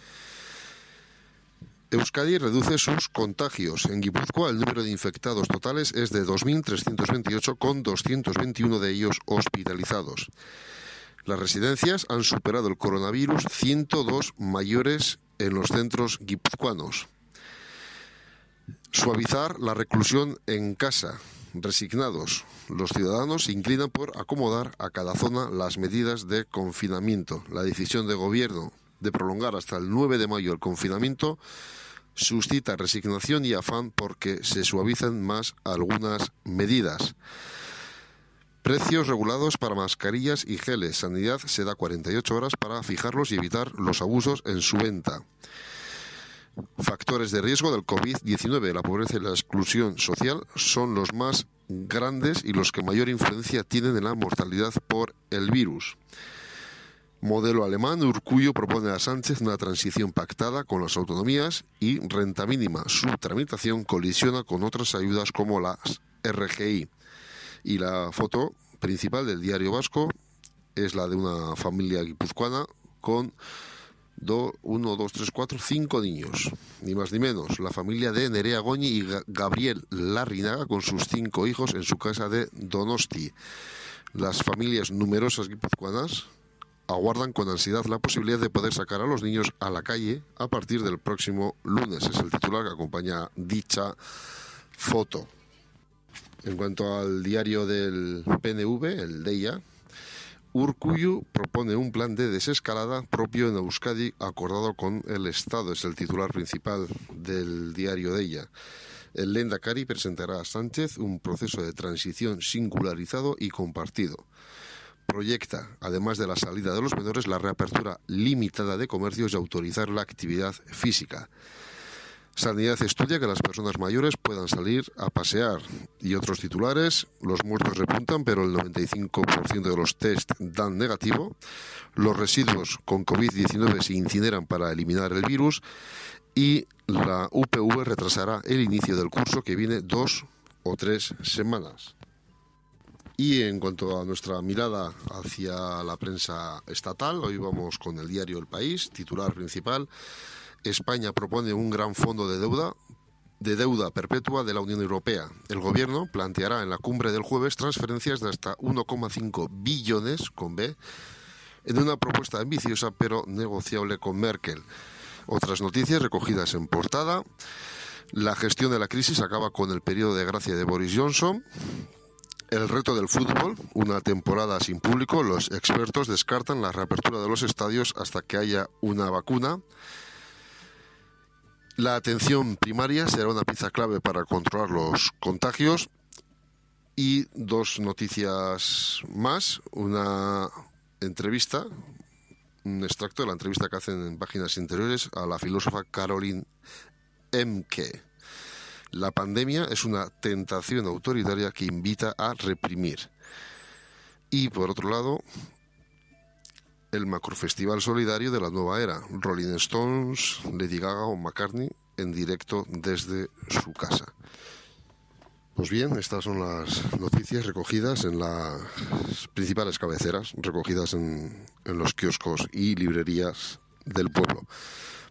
Euskadi reduce sus contagios. En Guipúzcoa el número de infectados totales es de 2.328 con 221 de ellos hospitalizados. Las residencias han superado el coronavirus 102 mayores en los centros guipuzcoanos. Suavizar la reclusión en casa. Resignados, los ciudadanos se inclinan por acomodar a cada zona las medidas de confinamiento. La decisión de gobierno de prolongar hasta el 9 de mayo el confinamiento suscita resignación y afán porque se suavizan más algunas medidas. Precios regulados para mascarillas y geles. Sanidad se da 48 horas para fijarlos y evitar los abusos en su venta. Factores de riesgo del COVID-19, la pobreza y la exclusión social son los más grandes y los que mayor influencia tienen en la mortalidad por el virus. Modelo alemán, Urcuyo propone a Sánchez una transición pactada con las autonomías y renta mínima. Su tramitación colisiona con otras ayudas como las RGI. Y la foto principal del diario vasco es la de una familia guipuzcoana con do, uno, dos, tres, cuatro, cinco niños, ni más ni menos. La familia de Nerea Goñi y Ga- Gabriel Larrinaga con sus cinco hijos en su casa de Donosti. Las familias numerosas guipuzcoanas aguardan con ansiedad la posibilidad de poder sacar a los niños a la calle a partir del próximo lunes. Es el titular que acompaña dicha foto. En cuanto al diario del PNV, el DEIA, Urcuyu propone un plan de desescalada propio en Euskadi acordado con el Estado. Es el titular principal del diario DEIA. El Lendakari presentará a Sánchez un proceso de transición singularizado y compartido. Proyecta, además de la salida de los menores, la reapertura limitada de comercios y autorizar la actividad física. Sanidad estudia que las personas mayores puedan salir a pasear. Y otros titulares, los muertos repuntan, pero el 95% de los test dan negativo. Los residuos con COVID-19 se incineran para eliminar el virus. Y la UPV retrasará el inicio del curso que viene dos o tres semanas. Y en cuanto a nuestra mirada hacia la prensa estatal, hoy vamos con el diario El País, titular principal. España propone un gran fondo de deuda de deuda perpetua de la Unión Europea. El gobierno planteará en la cumbre del jueves transferencias de hasta 1,5 billones con B en una propuesta ambiciosa pero negociable con Merkel. Otras noticias recogidas en portada. La gestión de la crisis acaba con el periodo de gracia de Boris Johnson. El reto del fútbol, una temporada sin público, los expertos descartan la reapertura de los estadios hasta que haya una vacuna. La atención primaria será una pieza clave para controlar los contagios. Y dos noticias más, una entrevista, un extracto de la entrevista que hacen en Páginas Interiores a la filósofa Caroline Emke. La pandemia es una tentación autoritaria que invita a reprimir. Y por otro lado, el macrofestival solidario de la nueva era, Rolling Stones, Lady Gaga o McCartney en directo desde su casa. Pues bien, estas son las noticias recogidas en las principales cabeceras, recogidas en, en los kioscos y librerías del pueblo.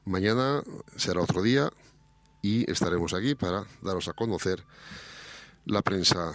Mañana será otro día, y estaremos aquí para daros a conocer la prensa.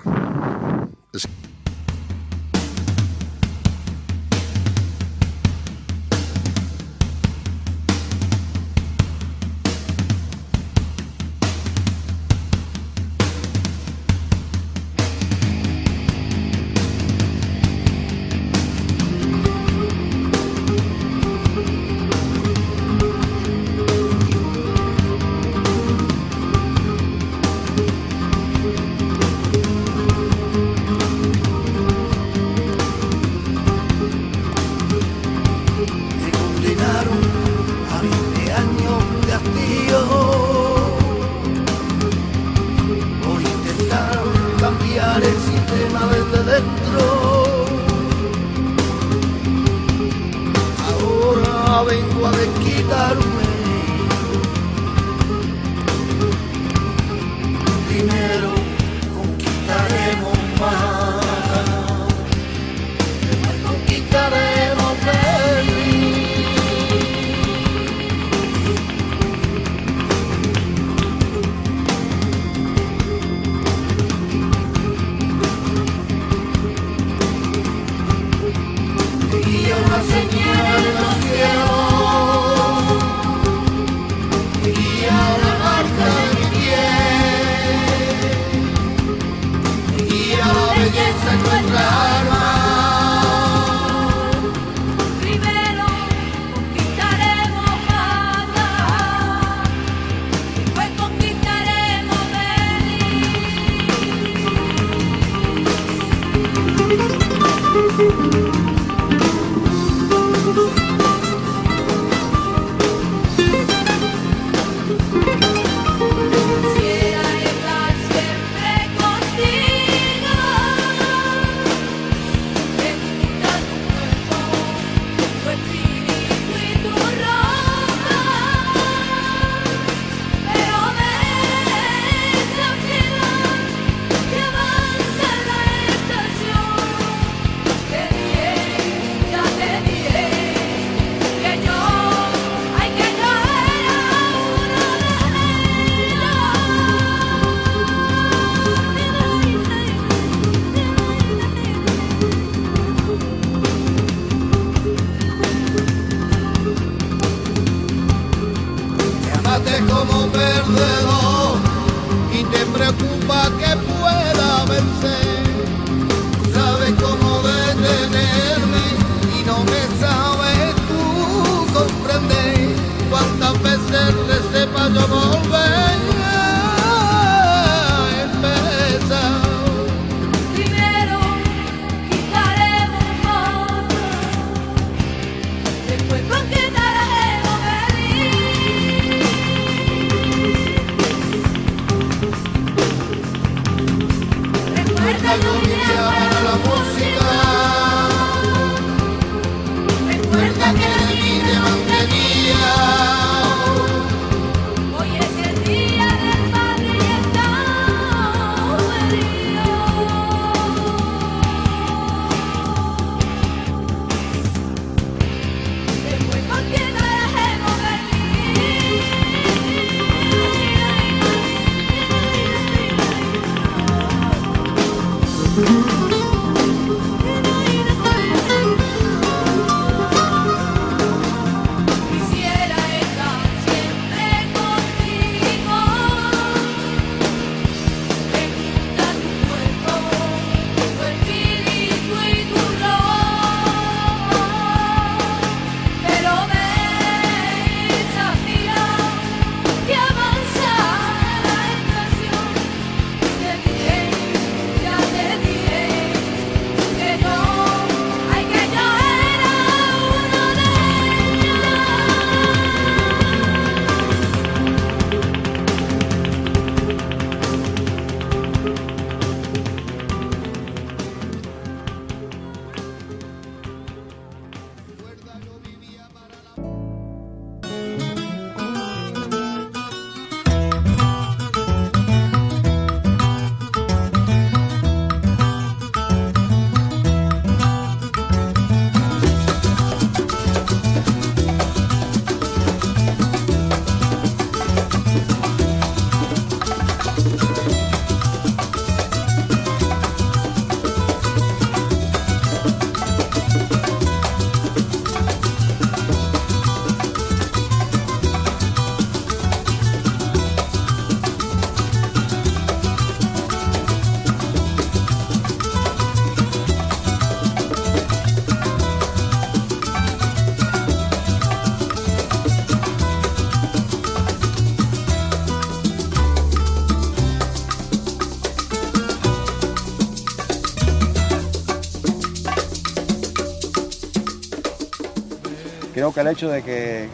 El hecho de que,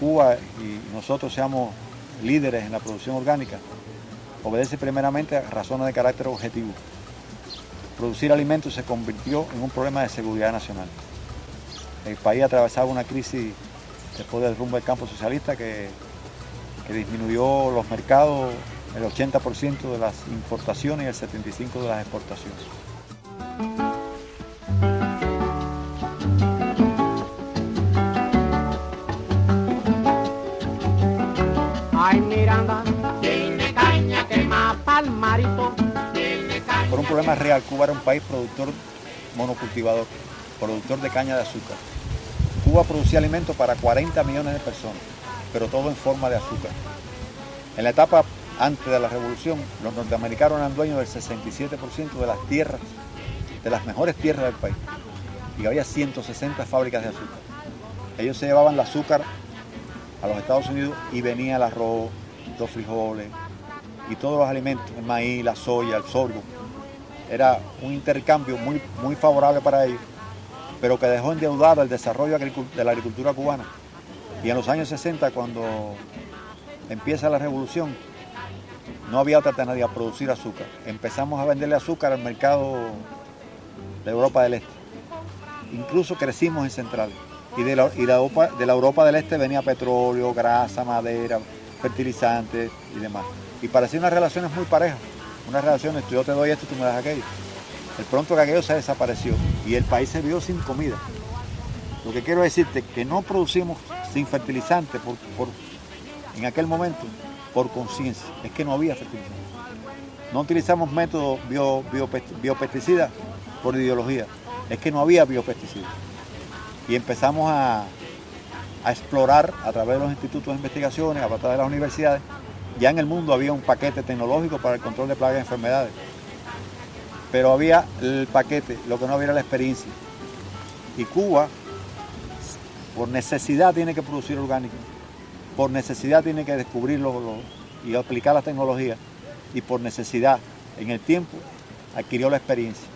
Cuba y nosotros seamos líderes en la producción orgánica obedece primeramente a razones de carácter objetivo. Producir alimentos se convirtió en un problema de seguridad nacional. El país atravesaba una crisis después del rumbo del campo socialista que, que disminuyó los mercados el 80% de las importaciones y el 75% de las exportaciones. Real, Cuba era un país productor monocultivador, productor de caña de azúcar. Cuba producía alimentos para 40 millones de personas, pero todo en forma de azúcar. En la etapa antes de la revolución, los norteamericanos eran dueños del 67% de las tierras, de las mejores tierras del país. Y había 160 fábricas de azúcar. Ellos se llevaban el azúcar a los Estados Unidos y venía el arroz, los frijoles y todos los alimentos, el maíz, la soya, el sorgo. Era un intercambio muy, muy favorable para ellos, pero que dejó endeudado el desarrollo de la agricultura cubana. Y en los años 60, cuando empieza la revolución, no había otra alternativa, producir azúcar. Empezamos a venderle azúcar al mercado de Europa del Este. Incluso crecimos en centrales. Y de la, Europa, de la Europa del Este venía petróleo, grasa, madera, fertilizantes y demás. Y parecían unas relaciones muy parejas. Unas relaciones, yo te doy esto, tú me das aquello. El pronto que aquello se desapareció y el país se vio sin comida. Lo que quiero decirte es que no producimos sin fertilizantes por, por, en aquel momento por conciencia, es que no había fertilizantes. No utilizamos métodos bio, bio, biopesticidas por ideología, es que no había biopesticidas. Y empezamos a, a, explorar a través de los institutos de investigaciones, a través de las universidades. Ya en el mundo había un paquete tecnológico para el control de plagas y enfermedades. Pero había el paquete, lo que no había era la experiencia. Y Cuba, por necesidad, tiene que producir orgánico por necesidad tiene que descubrirlo y aplicar la tecnología y por necesidad en el tiempo adquirió la experiencia.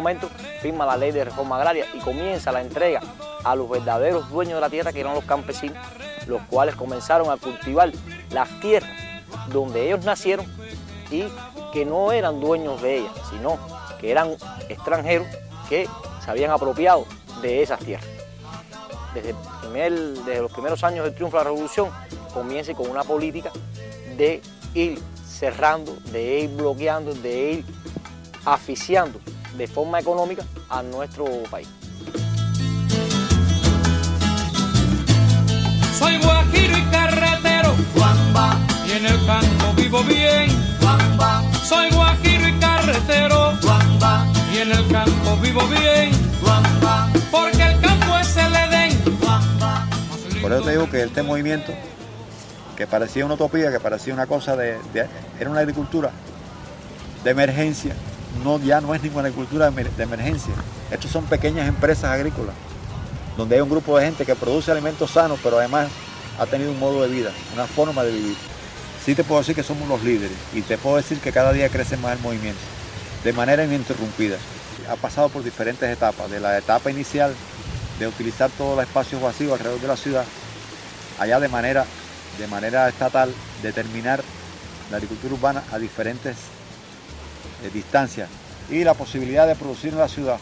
Momento, firma la ley de reforma agraria y comienza la entrega a los verdaderos dueños de la tierra, que eran los campesinos, los cuales comenzaron a cultivar las tierras donde ellos nacieron y que no eran dueños de ellas, sino que eran extranjeros que se habían apropiado de esas tierras. Desde, los primeros años del triunfo de la revolución, comienza con una política de ir cerrando, de ir bloqueando, de ir asfixiando de forma económica a nuestro país. Soy guajiro y carretero, Juanba, y en el campo vivo bien, Juanba. Soy guajiro y carretero, Juanba, y en el campo vivo bien, Juanba. Porque el campo es el Edén, Juanba. Por eso te digo que este movimiento, que parecía una utopía, que parecía una cosa de, de era una agricultura de emergencia, no, ya no es ninguna agricultura de emergencia. Estos son pequeñas empresas agrícolas, donde hay un grupo de gente que produce alimentos sanos, pero además ha tenido un modo de vida, una forma de vivir. Sí te puedo decir que somos los líderes y te puedo decir que cada día crece más el movimiento, de manera ininterrumpida. Ha pasado por diferentes etapas, de la etapa inicial de utilizar todos los espacios vacíos alrededor de la ciudad, allá de manera, de manera estatal, determinar la agricultura urbana a diferentes eh, distancias y la posibilidad de producir en la ciudad,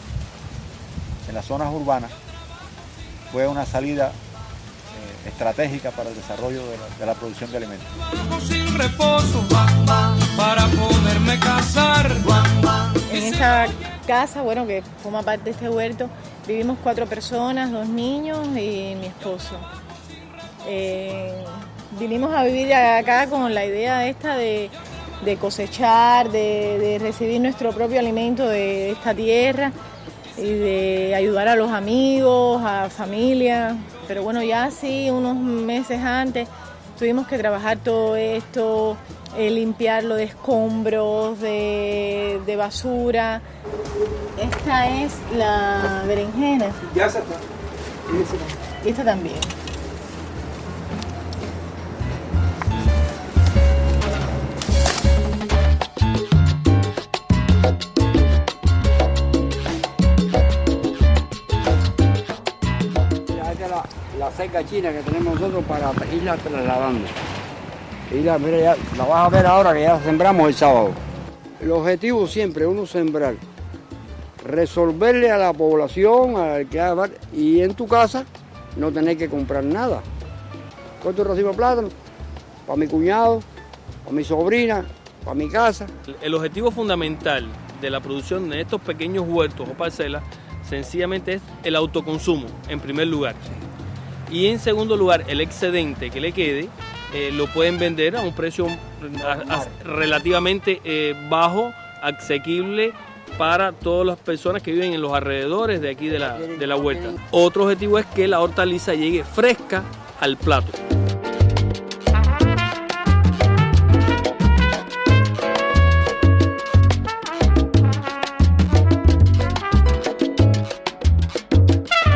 en las zonas urbanas, fue una salida eh, estratégica para el desarrollo de la, de la producción de alimentos. Sin reposo, para poderme casar. En esa casa, bueno, que forma parte de este huerto, vivimos cuatro personas, dos niños y mi esposo. Eh, vinimos a vivir acá con la idea esta de, de cosechar, de, de recibir nuestro propio alimento de esta tierra y de ayudar a los amigos, a familia. Pero bueno, ya así unos meses antes tuvimos que trabajar todo esto, eh, limpiarlo de escombros, de, de basura. Esta es la berenjena. Ya está. Y esta también. La china que tenemos nosotros para irla trasladando. Irla, mira, ya, la vas a ver ahora que ya sembramos el sábado. El objetivo siempre es uno sembrar, resolverle a la población, al que haga, y en tu casa no tener que comprar nada. Racimo de plátano para mi cuñado, para mi sobrina, para mi casa. El objetivo fundamental de la producción de estos pequeños huertos o parcelas sencillamente es el autoconsumo, en primer lugar. Y en segundo lugar, el excedente que le quede eh, lo pueden vender a un precio a- a- relativamente eh, bajo, asequible para todas las personas que viven en los alrededores de aquí de la, de la huerta. Otro objetivo es que la hortaliza llegue fresca al plato.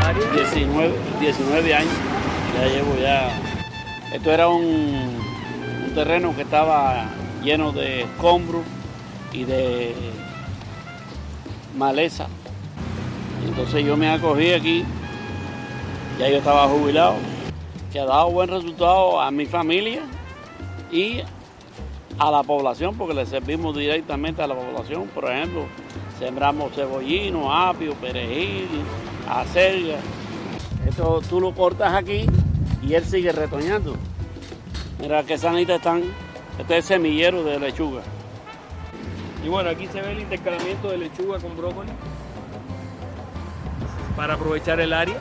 Área, 19, 19 años, llevo ya. Esto era un, un terreno que estaba lleno de escombros y de maleza. Entonces yo me acogí aquí, ya yo estaba jubilado, que ha dado buen resultado a mi familia y a la población, porque le servimos directamente a la población. Por ejemplo, sembramos cebollino, apio, perejil, acelga. Esto tú lo cortas aquí y él sigue retoñando. Mira qué sanitas están. Este es semillero de lechuga. Y bueno, aquí se ve el intercalamiento de lechuga con brócoli para aprovechar el área.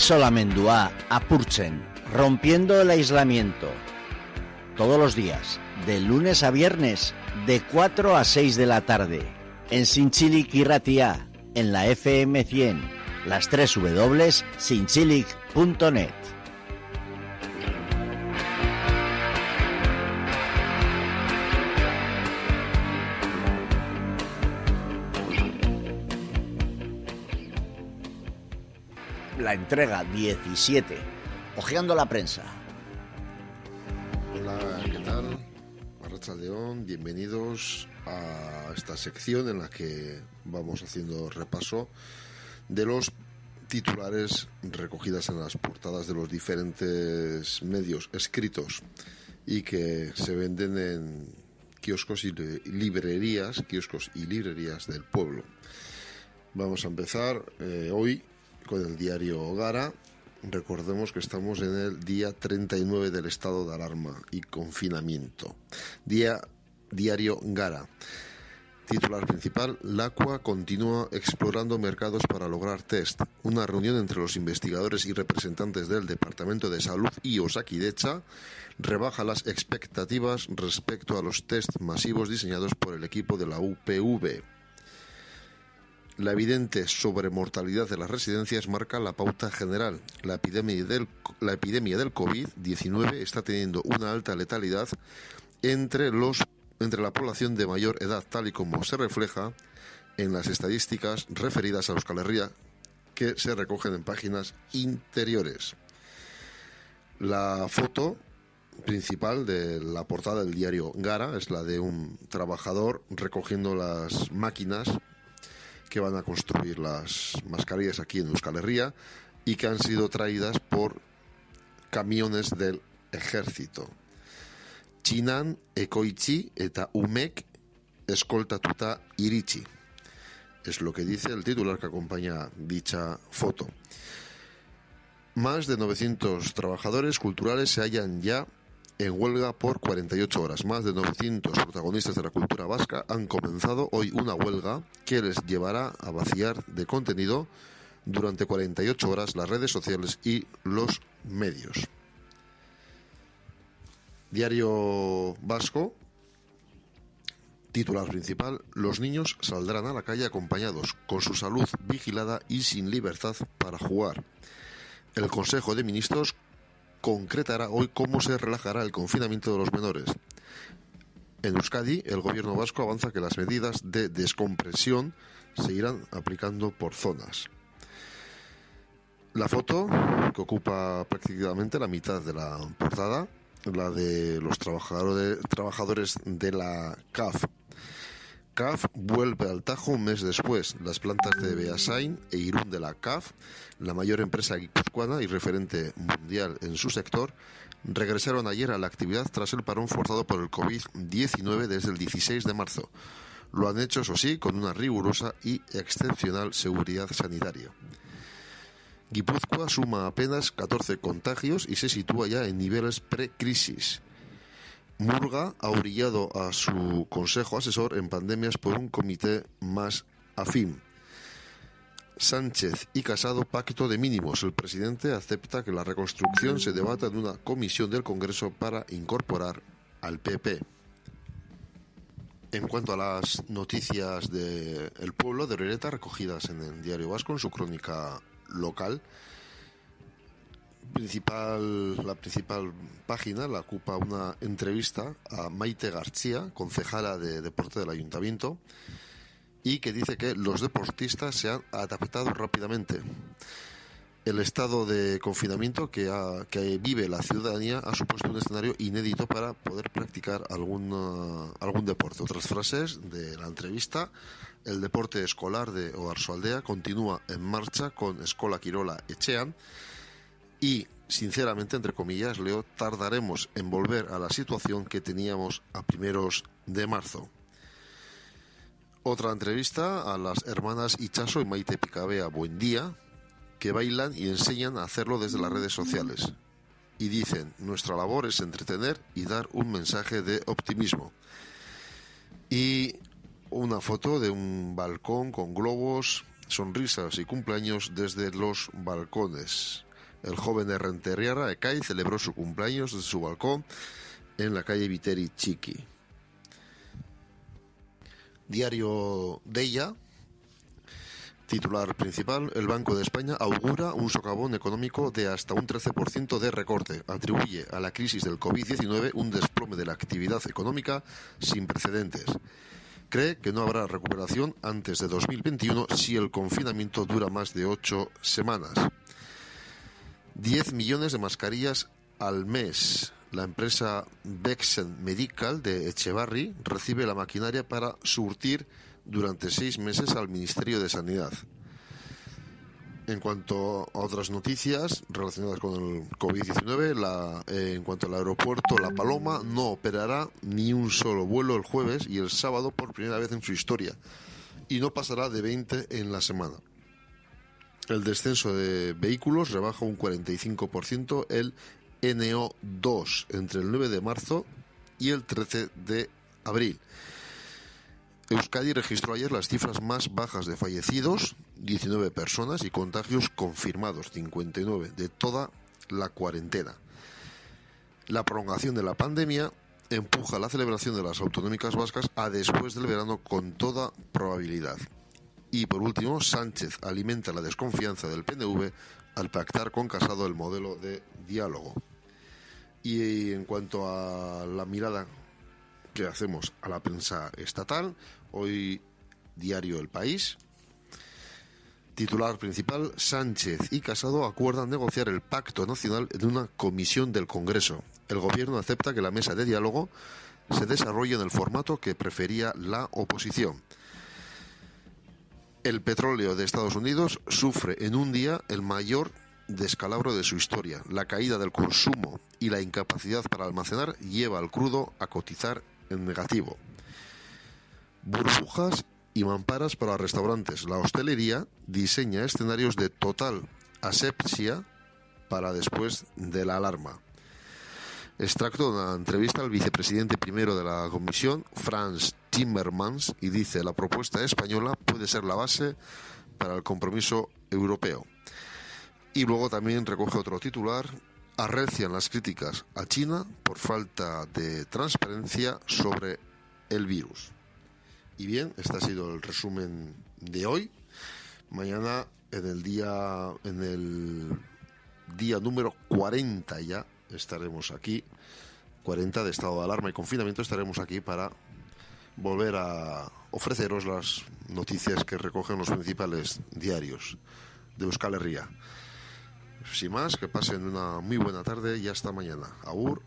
Isolamendua, Apurchen, rompiendo el aislamiento. Todos los días, de lunes a viernes, de 4 a 6 de la tarde, en Sinchilik y Ratia, en la FM 100, las 3 W, sinchilik.net. entrega 17, ojeando la prensa. Hola, ¿qué tal? Arracha León, bienvenidos a esta sección en la que vamos haciendo repaso de los titulares recogidas en las portadas de los diferentes medios escritos y que se venden en kioscos y li- librerías, kioscos y librerías del pueblo. Vamos a empezar eh, hoy con el diario Gara. Recordemos que estamos en el día 39 del estado de alarma y confinamiento. Día Diario Gara. Titular principal, LACUA continúa explorando mercados para lograr test. Una reunión entre los investigadores y representantes del Departamento de Salud y Osakidecha rebaja las expectativas respecto a los test masivos diseñados por el equipo de la UPV. La evidente sobremortalidad de las residencias marca la pauta general. La epidemia del, la epidemia del COVID-19 está teniendo una alta letalidad entre, entre la población de mayor edad, tal y como se refleja en las estadísticas referidas a Euskal Herria que se recogen en páginas interiores. La foto principal de la portada del diario Gara es la de un trabajador recogiendo las máquinas que van a construir las mascarillas aquí en Euskal Herria y que han sido traídas por camiones del ejército. Txinan, ekoitzi eta umek eskoltatuta iritsi. Es lo que dice el titular que acompaña dicha foto. Más de 900 trabajadores culturales se hallan ya en huelga por 48 horas. Más de 900 protagonistas de la cultura vasca han comenzado hoy una huelga que les llevará a vaciar de contenido durante 48 horas las redes sociales y los medios. Diario Vasco, titular principal, los niños saldrán a la calle acompañados, con su salud vigilada y sin libertad para jugar. El Consejo de Ministros concretará hoy cómo se relajará el confinamiento de los menores. En Euskadi, el gobierno vasco avanza que las medidas de descompresión se irán aplicando por zonas. La foto, que ocupa prácticamente la mitad de la portada, la de los trabajadores, de la CAF. CAF vuelve al Tajo un mes después. Las plantas de Beasain e Irún de la CAF, la mayor empresa guipuzcoana y referente mundial en su sector, regresaron ayer a la actividad tras el parón forzado por el COVID-19 desde el 16 de marzo. Lo han hecho, eso sí, con una rigurosa y excepcional seguridad sanitaria. Guipúzcoa suma apenas 14 contagios y se sitúa ya en niveles pre-crisis. Murga ha orillado a su consejo asesor en pandemias por un comité más afín. Sánchez y Casado pacto de mínimos. El presidente acepta que la reconstrucción se debata en una comisión del Congreso para incorporar al PP. En cuanto a las noticias del pueblo de Orereta recogidas en el Diario Vasco en su crónica local, principal, la principal página la ocupa una entrevista a Maite García, concejala de deporte del ayuntamiento, y que dice que los deportistas se han adaptado rápidamente. El estado de confinamiento que, ha- que vive la ciudadanía ha supuesto un escenario inédito para poder practicar alguna- algún deporte. Otras frases de la entrevista, el deporte escolar de Oarsoaldea continúa en marcha con Escola Quirola Echean y, sinceramente, entre comillas, Leo, tardaremos en volver a la situación que teníamos a primeros de marzo. Otra entrevista a las hermanas Ichaso y Maite Picabea Buen Día, que bailan y enseñan a hacerlo desde las redes sociales. Y dicen, nuestra labor es entretener y dar un mensaje de optimismo. Y una foto de un balcón con globos sonrisas y cumpleaños desde los balcones. El joven de Renterriara, Ecay, celebró su cumpleaños desde su balcón en la calle Viteri Chiqui. Diario Deia, titular principal, el Banco de España augura un socavón económico de hasta un 13% de recorte. Atribuye a la crisis del COVID-19 un desplome de la actividad económica sin precedentes. Cree que no habrá recuperación antes de 2021 si el confinamiento dura más de ocho semanas. 10 millones de mascarillas al mes. La empresa Bexen Medical de Echevarri recibe la maquinaria para surtir durante seis meses al Ministerio de Sanidad. En cuanto a otras noticias relacionadas con el COVID-19, la- eh, en cuanto al aeropuerto La Paloma, no operará ni un solo vuelo el jueves y el sábado por primera vez en su historia, y no pasará de 20 en la semana. El descenso de vehículos rebaja un 45% el NO2 entre el 9 de marzo y el 13 de abril. Euskadi registró ayer las cifras más bajas de fallecidos, 19 personas, y contagios confirmados, 59, de toda la cuarentena. La prolongación de la pandemia empuja la celebración de las autonómicas vascas a después del verano con toda probabilidad. Y por último, Sánchez alimenta la desconfianza del PNV al pactar con Casado el modelo de diálogo. Y en cuanto a la mirada que hacemos a la prensa estatal, hoy diario El País, titular principal, Sánchez y Casado acuerdan negociar el pacto nacional en una comisión del Congreso. El gobierno acepta que la mesa de diálogo se desarrolle en el formato que prefería la oposición. El petróleo de Estados Unidos sufre en un día el mayor descalabro de su historia. La caída del consumo y la incapacidad para almacenar lleva al crudo a cotizar en negativo. Burbujas y mamparas para restaurantes. La hostelería diseña escenarios de total asepsia para después de la alarma. Extracto de una entrevista al vicepresidente primero de la Comisión, Franz Timmermans, y dice la propuesta española puede ser la base para el compromiso europeo. Y luego también recoge otro titular, arrecian las críticas a China por falta de transparencia sobre el virus. Y bien, este ha sido el resumen de hoy. Mañana en el día en el día número 40 ya estaremos aquí, 40 de estado de alarma y confinamiento, estaremos aquí para volver a ofreceros las noticias que recogen los principales diarios de Euskal Herria. Sin más, que pasen una muy buena tarde y hasta mañana. Agur.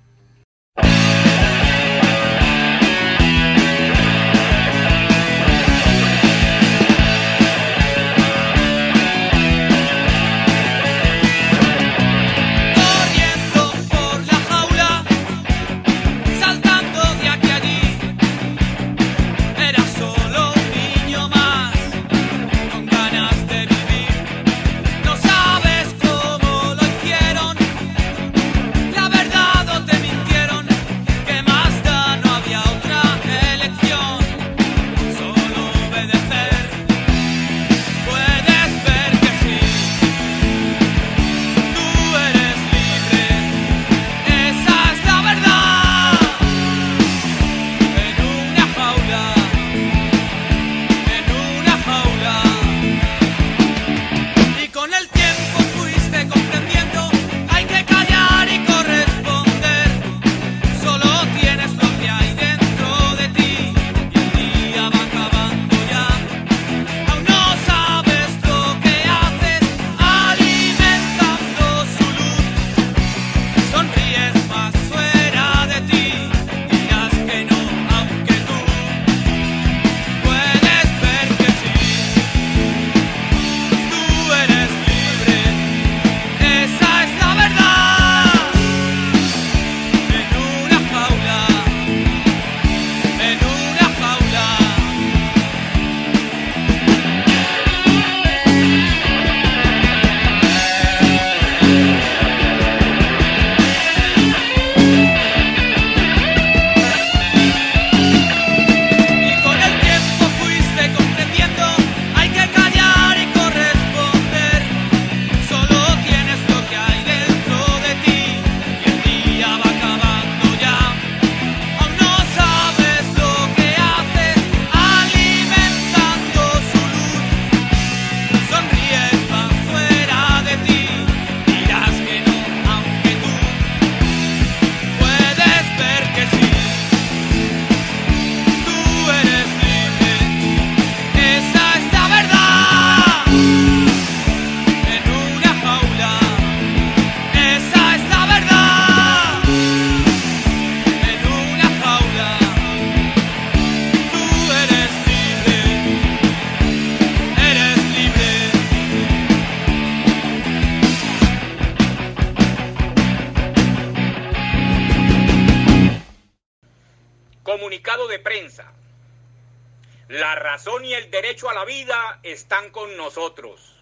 Derecho a la vida están con nosotros.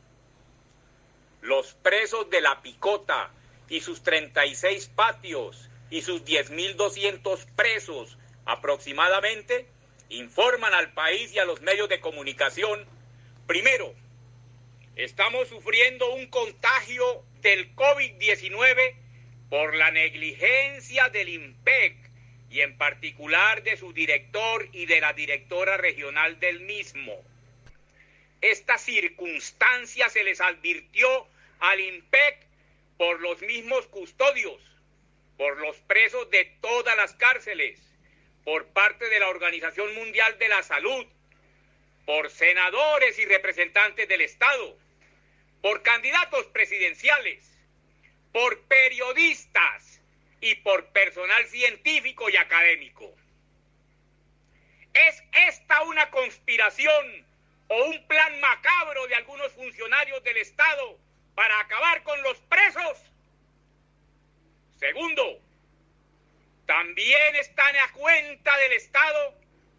Los presos de la picota y sus 36 patios y sus 10.200 presos aproximadamente informan al país y a los medios de comunicación, primero, estamos sufriendo un contagio del COVID-19 por la negligencia del IMPEC y en particular de su director y de la directora regional del mismo. Esta circunstancia se les advirtió al IMPEC por los mismos custodios, por los presos de todas las cárceles, por parte de la Organización Mundial de la Salud, por senadores y representantes del Estado, por candidatos presidenciales, por periodistas y por personal científico y académico. ¿Es esta una conspiración o un plan macabro de algunos funcionarios del Estado para acabar con los presos? Segundo, también están a cuenta del Estado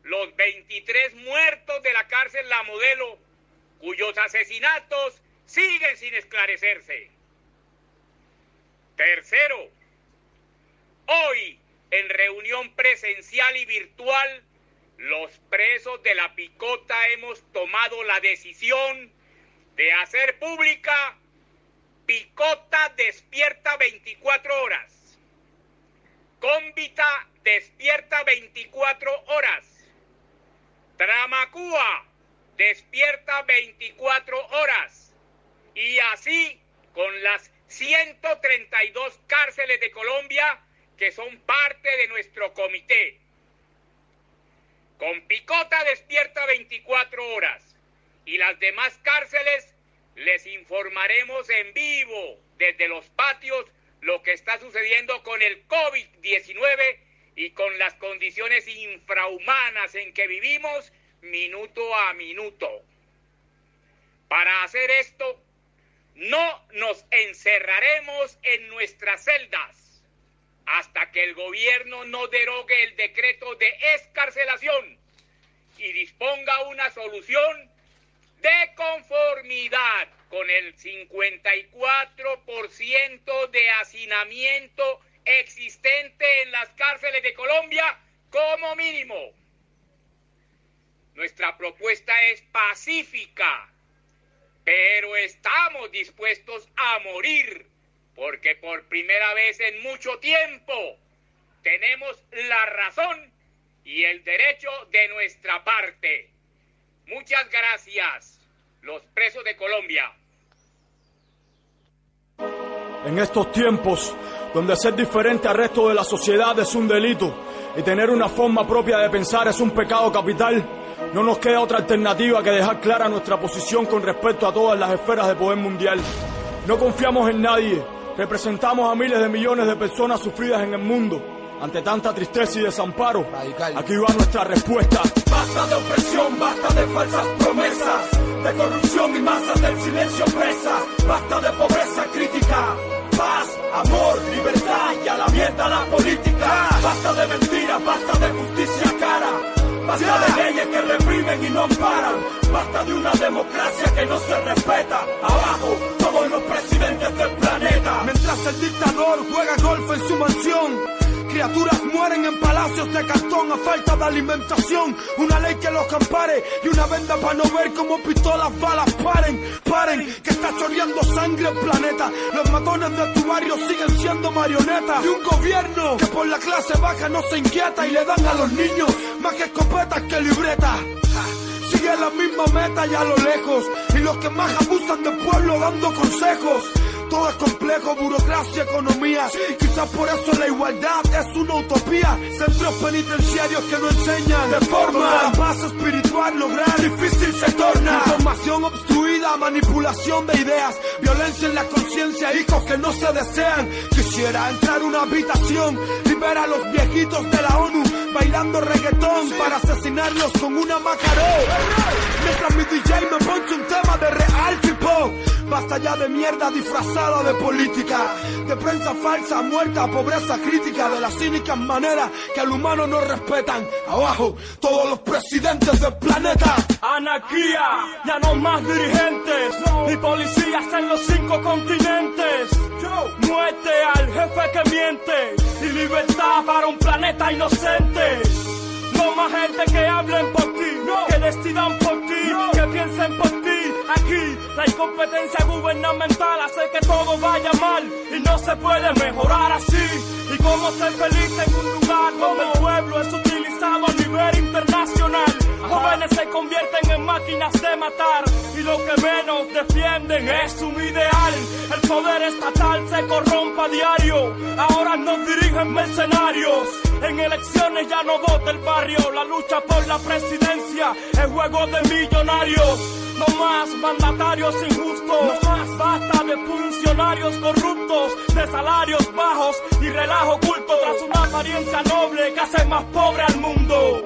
los 23 muertos de la cárcel La Modelo, cuyos asesinatos siguen sin esclarecerse. Tercero, hoy en reunión presencial y virtual, los presos de la picota hemos tomado la decisión de hacer pública Picota despierta 24 horas. Cómbita despierta 24 horas. Tramacúa despierta 24 horas. Y así con las 132 cárceles de Colombia que son parte de nuestro comité. Con Picota despierta 24 horas y las demás cárceles les informaremos en vivo desde los patios lo que está sucediendo con el COVID-19 y con las condiciones infrahumanas en que vivimos minuto a minuto. Para hacer esto, no nos encerraremos en nuestras celdas hasta que el gobierno no derogue el decreto de escarcelación y disponga una solución de conformidad con el 54% de hacinamiento existente en las cárceles de Colombia como mínimo. Nuestra propuesta es pacífica, pero estamos dispuestos a morir porque por primera vez en mucho tiempo tenemos la razón y el derecho de nuestra parte. Muchas gracias, los presos de Colombia. En estos tiempos, donde ser diferente al resto de la sociedad es un delito y tener una forma propia de pensar es un pecado capital, no nos queda otra alternativa que dejar clara nuestra posición con respecto a todas las esferas de poder mundial. No confiamos en nadie, representamos a miles de millones de personas sufridas en el mundo. Ante tanta tristeza y desamparo, aquí va nuestra respuesta. Basta de opresión, basta de falsas promesas, de corrupción y masas del silencio presa, basta de pobreza crítica, paz, amor, libertad y a la mierda la política, basta de mentiras, basta de justicia cara. Basta de leyes que reprimen y no amparan. Basta de una democracia que no se respeta. Abajo, los presidentes del planeta. Mientras el dictador juega golf en su mansión. Criaturas mueren en palacios de cartón a falta de alimentación. Una ley que los ampare y una venda para no ver cómo pistolas balas paren. Paren, que está chorreando sangre el planeta. Los matones de tu barrio siguen siendo marionetas. Y un gobierno que por la clase baja no se inquieta y le dan a los niños más que escopetas que libretas. Sigue la misma meta y a lo lejos. Y los que más abusan del pueblo dando consejos. Todo es complejo, burocracia, economía. Quizás por eso la igualdad es una utopía. Centros penitenciarios que no enseñan de forma la paz espiritual lograr difícil se torna. Información obstruida, manipulación de ideas, violencia en la conciencia, hijos que no se desean. Quisiera entrar a una habitación y ver a los viejitos de la ONU bailando reggaetón para asesinarlos con una macarón. Mientras mi DJ me ponche un tema de real tipo. Basta ya de mierda disfrazada de política, de prensa falsa, muerta, pobreza crítica, de las cínicas maneras que al humano no respetan. Abajo, todos los presidentes del planeta. Anarquía, ya no más dirigentes, ni policías en los cinco continentes. Muerte al jefe que miente y libertad para un planeta inocente. No más gente que hablen por ti, Incompetencia gubernamental hace que todo vaya mal y no se puede mejorar así. Y cómo ser feliz en un lugar donde el pueblo es utilizado a nivel internacional. Jóvenes se convierten en máquinas de matar y lo que menos defienden es un ideal. El poder estatal se corrompe a diario. Ahora nos dirigen mercenarios. En elecciones ya no vota el barrio. La lucha por la presidencia es juego de millonarios. No más mandatarios injustos. No más basta de funcionarios corruptos, de salarios bajos y relajo oculto tras una apariencia noble que hace más pobre al mundo.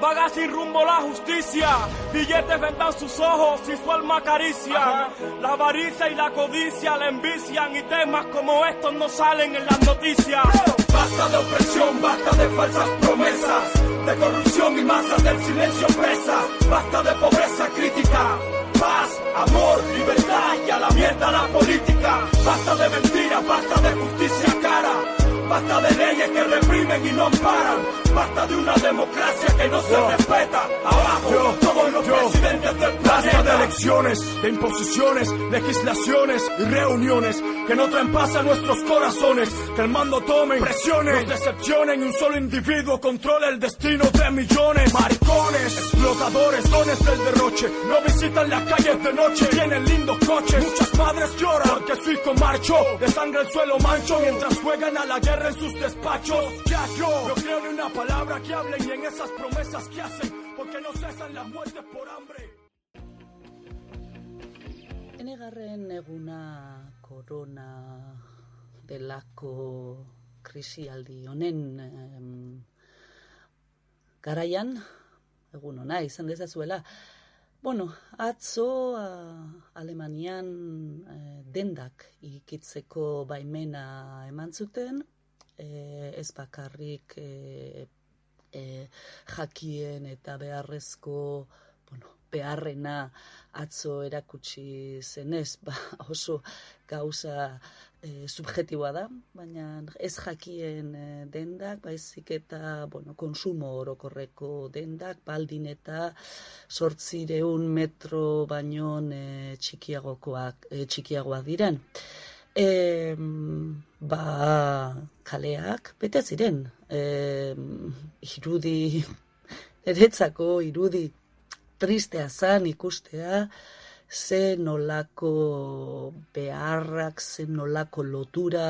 Vaga sin rumbo la justicia, billetes vendan sus ojos y su alma acaricia. La avaricia y la codicia le envician y temas como estos no salen en las noticias. Basta de opresión, basta de falsas promesas, de corrupción y masas del silencio presa. Basta de pobreza crítica, paz, amor, libertad y a la mierda la política. Basta de mentiras, basta de justicia cara. Basta de leyes que reprimen y no amparan. Basta de una democracia que no se respeta. Abajo, todos los presidentes del Basta de planeta. elecciones, de imposiciones, legislaciones y reuniones que no traen paz a nuestros corazones. Que el mando tomen presiones, nos decepcionen y un solo individuo controla el destino de millones. Maricones, explotadores, dones del derroche, no visitan las calles de noche, tienen lindos coches. Muchas madres lloran porque su hijo marchó, de sangre el suelo mancho mientras juegan a la guerra en sus despachos. Ya yo no creo ni una palabra que hablen y en esas promesas que hacen, porque no cesan em, Bueno, atzo a, Alemanian eh, dendak ikitzeko baimena eman zuten, eh, ez bakarrik eh, eh, jakien eta beharrezko bueno, beharrena atzo erakutsi zenez, ba, oso gauza e, subjetiboa da, baina ez jakien e, dendak, baizik eta bueno, konsumo orokorreko dendak, baldin eta sortzireun metro baino e, txikiagokoak, e, txikiagoak diren. E, ba, kaleak bete ziren, e, irudi, *laughs* eretzako irudi tristea zan ikustea, ze nolako beharrak, ze nolako lotura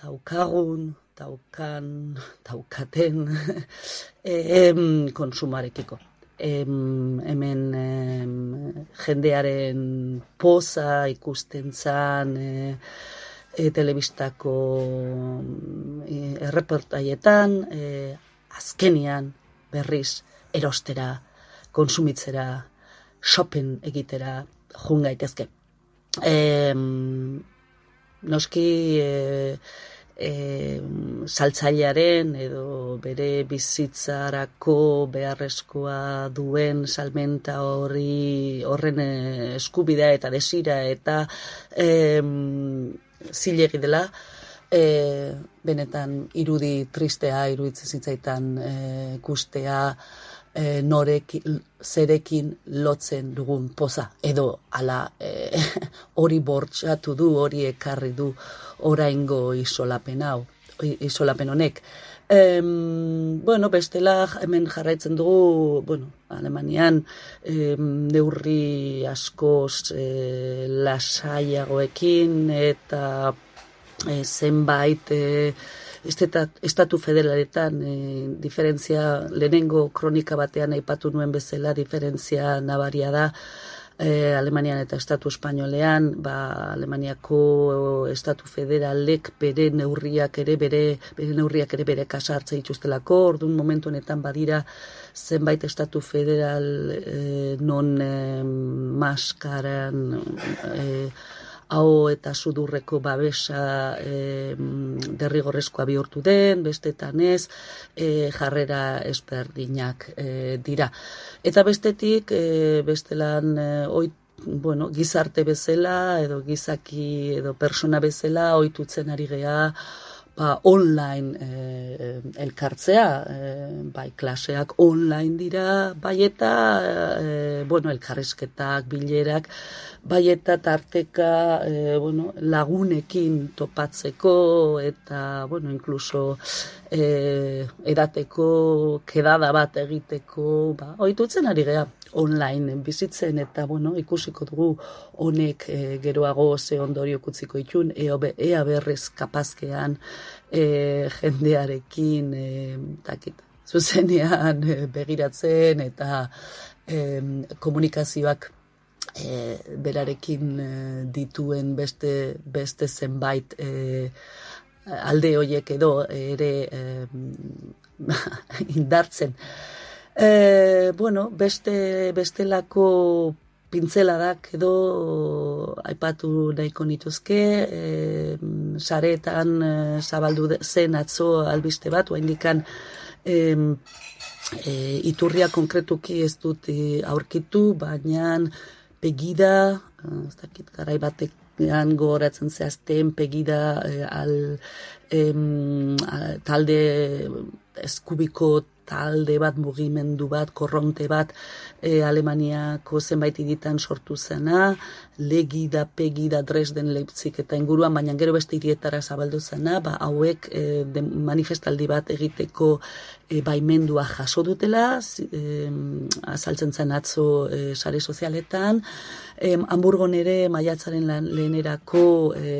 daukagun, daukan, daukaten *laughs* em, konsumarekiko. Em, hemen em, jendearen poza ikusten zan, e, e, telebistako e, erreportaietan, e, azkenian berriz erostera, konsumitzera, shopping egitera jun gaitezke. E, noski e, e, saltzailearen edo bere bizitzarako beharrezkoa duen salmenta hori horren eh, eskubidea eta desira eta e, zilegi dela e, benetan irudi tristea iruditzen zitzaitan e, ikustea e, norek, zerekin lotzen dugun poza, edo ala e, *laughs* hori bortxatu du, hori ekarri du oraingo isolapen hau, isolapen honek. Em, bueno, bestela hemen jarraitzen dugu, bueno, Alemanian em, neurri askoz e, lasaiagoekin eta e, zenbait e, estatu federaletan e, diferentzia lehenengo kronika batean aipatu nuen bezala diferentzia nabaria da e, Alemanian eta Estatu Espainolean, ba, Alemaniako Estatu Federalek bere neurriak ere bere, bere neurriak ere bere kasartza dituztelako, orduan momentu honetan badira zenbait Estatu Federal e, non e, maskaran e, hau eta sudurreko babesa e, derrigorrezkoa bihurtu den, bestetan ez, e, jarrera ezberdinak e, dira. Eta bestetik, e, bestelan, e, oit, bueno, gizarte bezala, edo gizaki, edo persona bezala, oitutzen ari gea, ba, online e, elkartzea, e, bai klaseak online dira, bai eta, e, bueno, elkarrizketak, bilerak, bai eta tarteka e, bueno, lagunekin topatzeko eta bueno, inkluso e, edateko kedada bat egiteko ba, oitutzen ari gea online bizitzen eta bueno, ikusiko dugu honek e, geroago ze ondorio kutziko itun ea, ea berrez kapazkean e, jendearekin e, takit, zuzenean e, begiratzen eta e, komunikazioak e, berarekin e, dituen beste beste zenbait e, alde hoiek edo ere e, *laughs* indartzen. E, bueno, beste bestelako pintzeladak edo aipatu nahiko nituzke, e, saretan e, zabaldu zen atzo albiste bat, oaindikan e, e, iturria konkretuki ez dut aurkitu, baina pegida, ez dakit garai batean gogoratzen zehazten, pegida eh, al, em, talde eskubiko talde bat, mugimendu bat, korronte bat e, Alemaniako zenbait iritan sortu zena, legi da, pegi da, Dresden, Leipzig eta inguruan, baina gero beste irietara zabaldu zena, ba, hauek e, manifestaldi bat egiteko e, baimendua jaso dutela, e, azaltzen zen atzo e, sare sozialetan, e, Hamburgon ere maiatzaren lan, lehenerako e,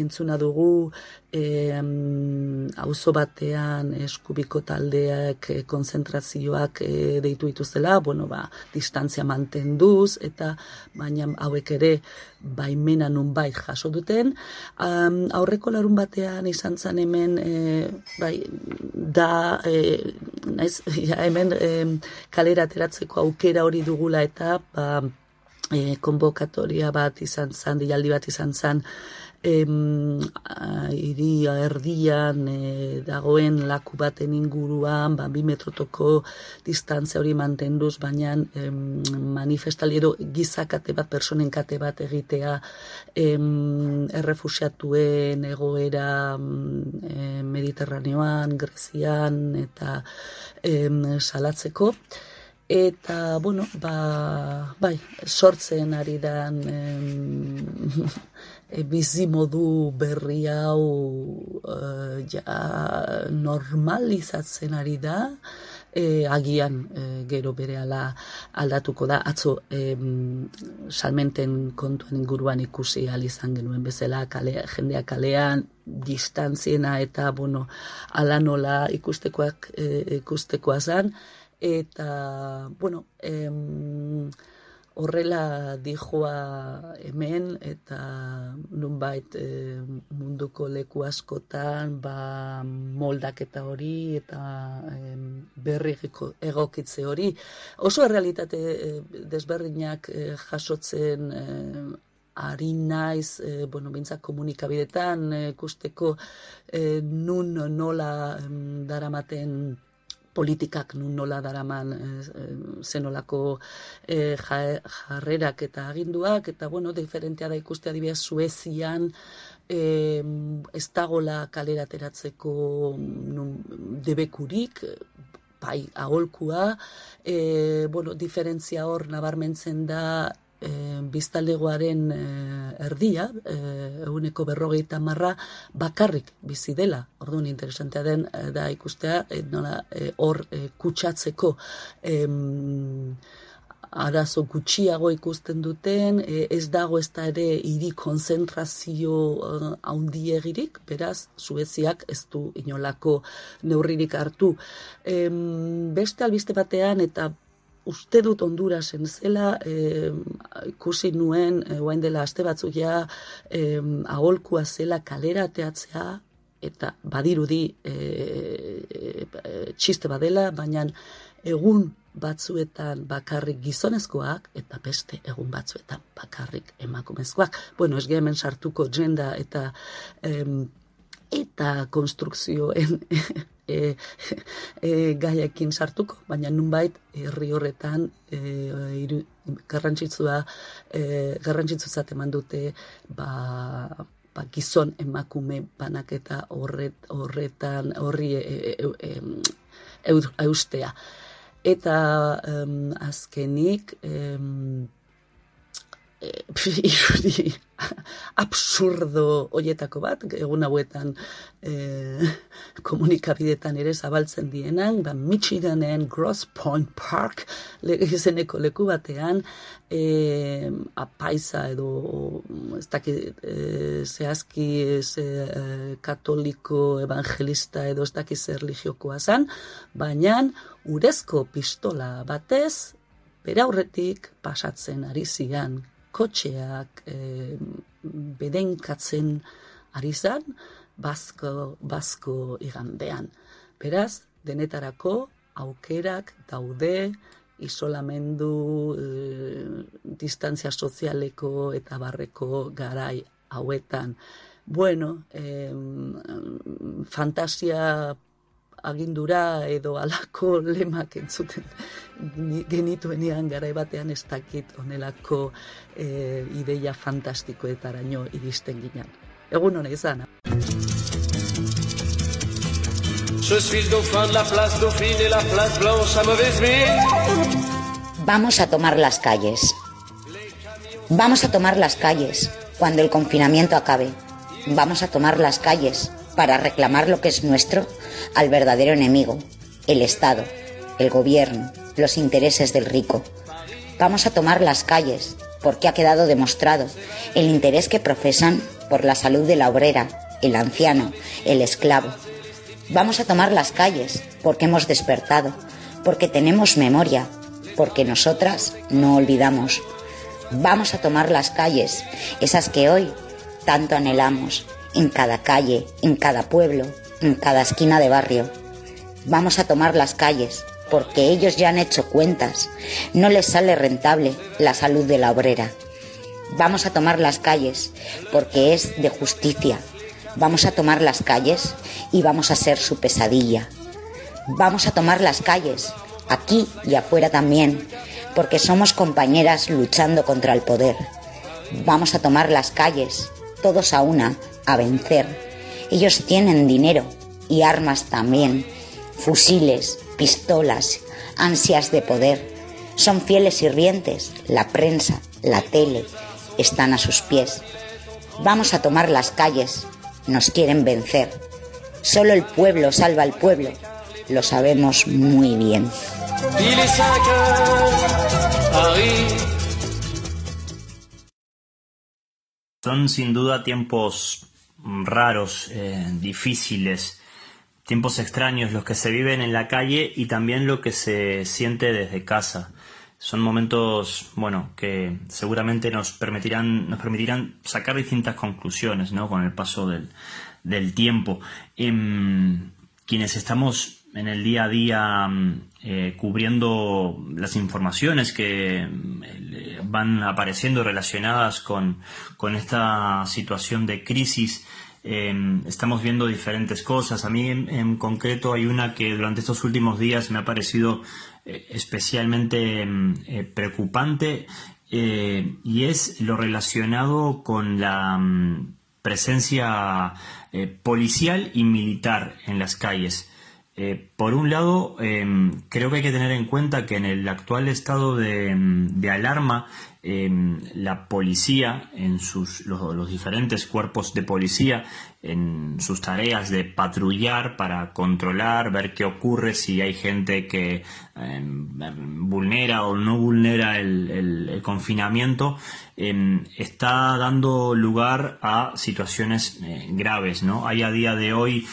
entzuna dugu auzo batean eskubiko taldeak e, konzentrazioak e, deitu dituzela, bueno, ba, distantzia mantenduz, eta baina hauek ere baimena nunbait jaso duten. Um, aurreko larun batean izan zen hemen, e, bai, da, e, naiz, *laughs* ja, hemen e, kalera ateratzeko aukera hori dugula eta, ba, e, konbokatoria bat izan zen, dialdi bat izan zen, em, iri erdian e, dagoen laku baten inguruan, ba, bi metrotoko distantzia hori mantenduz, baina em, manifestali edo gizakate bat, personen kate bat egitea em, errefusiatuen egoera em, Mediterraneoan, Grezian eta em, salatzeko. Eta, bueno, ba, bai, sortzen ari dan em, *laughs* e, bizi modu berri hau e, ja, normalizatzen ari da, e, agian e, gero bere ala aldatuko da, atzo e, salmenten kontuen inguruan ikusi izan genuen bezala, kale, jendea kalean, distantziena eta, bueno, ala nola ikustekoak e, ikustekoa zan, eta, bueno, em, horrela dijoa hemen, eta nunbait e, munduko leku askotan, ba, moldaketa hori, eta em, berri egokitze hori. Oso realitate e, desberdinak e, jasotzen e, ari naiz, e, bueno, bintzak komunikabidetan, e, kusteko e, nun nola daramaten politikak nun nola daraman e, zenolako e, jarrerak eta aginduak, eta bueno, diferentea da ikuste adibidez Suezian, e, ez dagola kalera teratzeko debekurik, bai, aholkua, e, bueno, diferentzia hor nabarmentzen da e, biztalegoaren e, erdia, e, eguneko berrogeita marra, bakarrik bizi dela. Orduan interesantea den da ikustea, e, nola hor e, kutsatzeko e, arazo gutxiago ikusten duten, ez dago ez da ere hiri konzentrazio haundiegirik, beraz, Sueziak ez du inolako neurririk hartu. E, beste albiste batean eta uste dut Hondurasen zela, e, ikusi nuen, e, oain dela aste batzuk ja, e, aholkua zela kalera ateatzea, eta badirudi e, e, txiste badela, baina egun batzuetan bakarrik gizonezkoak eta beste egun batzuetan bakarrik emakumezkoak. Bueno, ez hemen sartuko jenda eta em, eta konstrukzioen e, *laughs* e, gaiekin sartuko, baina nunbait herri horretan e, iru, garrantzitsua e, garrantzitzuzat eman dute ba, ba, gizon emakume banaketa horret, horretan horri e, e, e, eustea. Eta em, azkenik e, irudi *laughs* absurdo hoietako bat, egun hauetan e, komunikabidetan ere zabaltzen dienan, ba, Michiganen Gross Point Park izeneko leku batean, e, apaisa edo ez dakit e, zehazki ze, e, katoliko evangelista edo ez dakit zer religiokoa zan, baina urezko pistola batez, bere aurretik pasatzen ari zian kotxeak e, bedenkatzen ari zan, bazko, bazko igandean. Beraz, denetarako aukerak daude, isolamendu, e, distantzia sozialeko eta barreko garai hauetan. Bueno, e, fantasia agindura edo alako *laughs* lemak entzuten genituenean garai batean ez dakit onelako e, ideia fantastikoetaraino iristen ginen. Egun hona izan. Je suis dauphin de la place Dauphine et la place Blanche à mauvaise mine. Vamos a tomar las calles. Vamos a tomar las calles cuando el confinamiento acabe. Vamos a tomar las calles para reclamar lo que es nuestro al verdadero enemigo, el Estado, el gobierno, los intereses del rico. Vamos a tomar las calles porque ha quedado demostrado el interés que profesan por la salud de la obrera, el anciano, el esclavo. Vamos a tomar las calles porque hemos despertado, porque tenemos memoria, porque nosotras no olvidamos. Vamos a tomar las calles, esas que hoy tanto anhelamos, en cada calle, en cada pueblo, en cada esquina de barrio. Vamos a tomar las calles, porque ellos ya han hecho cuentas. No les sale rentable la salud de la obrera. Vamos a tomar las calles, porque es de justicia. Vamos a tomar las calles y vamos a ser su pesadilla. Vamos a tomar las calles, aquí y afuera también, porque somos compañeras luchando contra el poder. Vamos a tomar las calles, todos a una, a vencer. Ellos tienen dinero y armas también, fusiles, pistolas, ansias de poder. Son fieles sirvientes, la prensa, la tele, están a sus pies. Vamos a tomar las calles, nos quieren vencer. Solo el pueblo salva al pueblo, lo sabemos muy bien. Il est 5 heures, Paris. Son sin duda tiempos raros, eh, difíciles, tiempos extraños los que se viven en la calle y también lo que se siente desde casa. Son momentos, bueno, que seguramente nos permitirán, nos permitirán sacar distintas conclusiones, ¿no? Con el paso del, tiempo. Em, quienes estamos en el día a día mm, eh, cubriendo las informaciones que mm, van apareciendo relacionadas con, con esta situación de crisis, eh, estamos viendo diferentes cosas. A mí en, concreto hay una que durante estos últimos días me ha parecido eh, especialmente mm, eh, preocupante y es lo relacionado con la mm, presencia policial y militar en las calles. Eh, por un lado, eh, creo que hay que tener en cuenta que en el actual estado de, de alarma, eh, la policía, en sus, los, diferentes cuerpos de policía, en sus tareas de patrullar para controlar, ver qué ocurre, si hay gente que vulnera o no vulnera el, el- confinamiento, está dando lugar a situaciones eh, graves. ¿no? Hay a día de hoy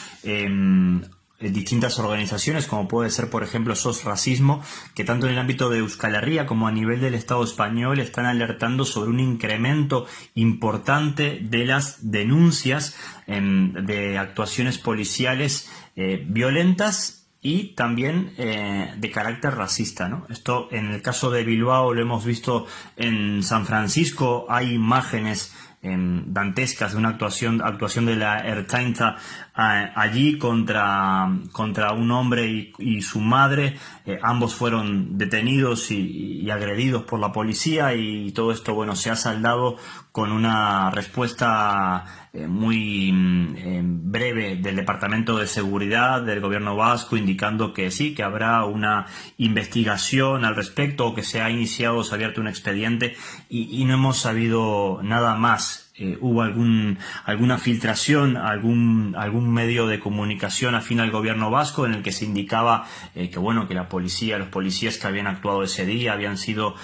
distintas organizaciones, como puede ser, por ejemplo, SOS Racismo, que tanto en el ámbito de Euskal Herria como a nivel del Estado español están alertando sobre un incremento importante de las denuncias em, de actuaciones policiales eh, violentas y también eh, de carácter racista. Esto en el caso de Bilbao lo hemos visto en San Francisco, hay imágenes dantescas de una actuación, actuación de la Ertzaintza a- allí contra, contra un hombre y, y su madre. Eh, ambos fueron detenidos y, y agredidos por la policía y todo esto bueno se ha saldado con una respuesta eh, muy mm, eh, breve del Departamento de Seguridad del Gobierno vasco indicando que sí, que habrá una investigación al respecto o que se ha iniciado, se ha abierto un expediente y, no hemos sabido nada más. Eh, hubo algún, alguna filtración, algún, algún medio de comunicación afín al gobierno vasco en el que se indicaba eh, que bueno, que la policía, los policías que habían actuado ese día habían sido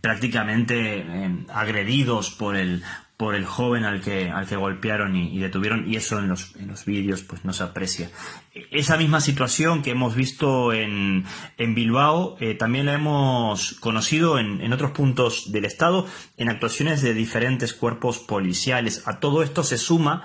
prácticamente agredidos por el, por el joven al que, al que golpearon y, detuvieron, y eso en los, en los vídeos pues no se aprecia. Esa misma situación que hemos visto en, en Bilbao eh, también la hemos conocido en, en otros puntos del Estado, en actuaciones de diferentes cuerpos policiales. A todo esto se suma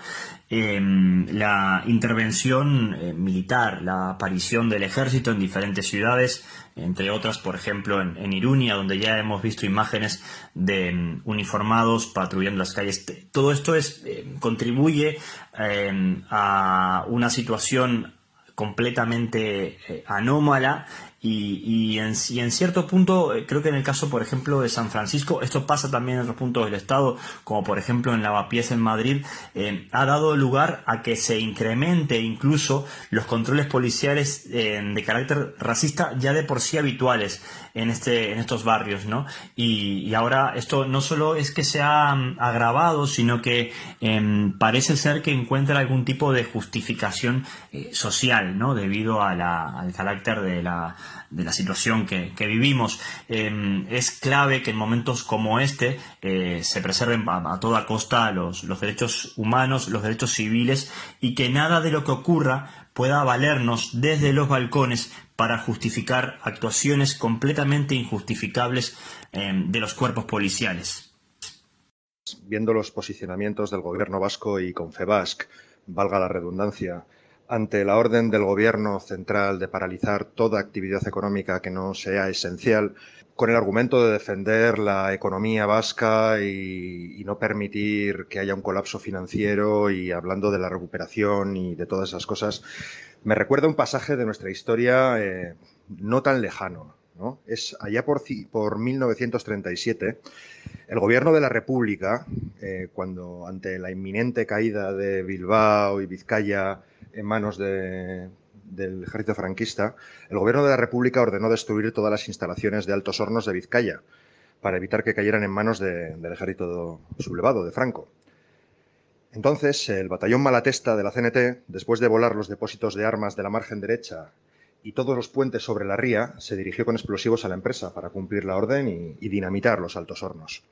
eh, la intervención eh, militar, la aparición del ejército en diferentes ciudades, entre otras, por ejemplo, en, en Iruña, donde ya hemos visto imágenes de mm, uniformados patrullando las calles. Todo esto es, eh, contribuye eh, a una situación completamente eh, anómala y, y en, y en cierto punto, eh, creo que en el caso, por ejemplo, de San Francisco, esto pasa también en otros puntos del Estado, como por ejemplo en Lavapiés en Madrid, eh, ha dado lugar a que se incremente incluso los controles policiales eh, de carácter racista ya de por sí habituales en, este, en estos barrios, ¿no? Y, ahora esto no solo es que se ha mm, agravado, sino que em, parece ser que encuentra algún tipo de justificación eh, social, ¿no? Debido a la- al carácter de la, de la situación que, que vivimos. Em, es clave que en momentos como este eh, se preserven a, toda costa los, los derechos humanos, los derechos civiles y que nada de lo que ocurra pueda valernos desde los balcones para justificar actuaciones completamente injustificables em, de los cuerpos policiales. viendo los posicionamientos del gobierno vasco y Confebasc, valga la redundancia, ante la orden del gobierno central de paralizar toda actividad económica que no sea esencial, con el argumento de defender la economía vasca y, y no permitir que haya un colapso financiero y hablando de la recuperación y de todas esas cosas, me recuerda un pasaje de nuestra historia eh, no tan lejano. ¿no? Es allá por, por 1937, el gobierno de la República, eh, cuando ante la inminente caída de Bilbao y Vizcaya en manos de- del ejército franquista, el gobierno de la República ordenó destruir todas las instalaciones de altos hornos de Vizcaya para evitar que cayeran en manos de- del ejército sublevado de Franco. Entonces, el batallón Malatesta de la CNT, después de volar los depósitos de armas de la margen derecha y todos los puentes sobre la ría, se dirigió con explosivos a la empresa para cumplir la orden y, y dinamitar los altos hornos.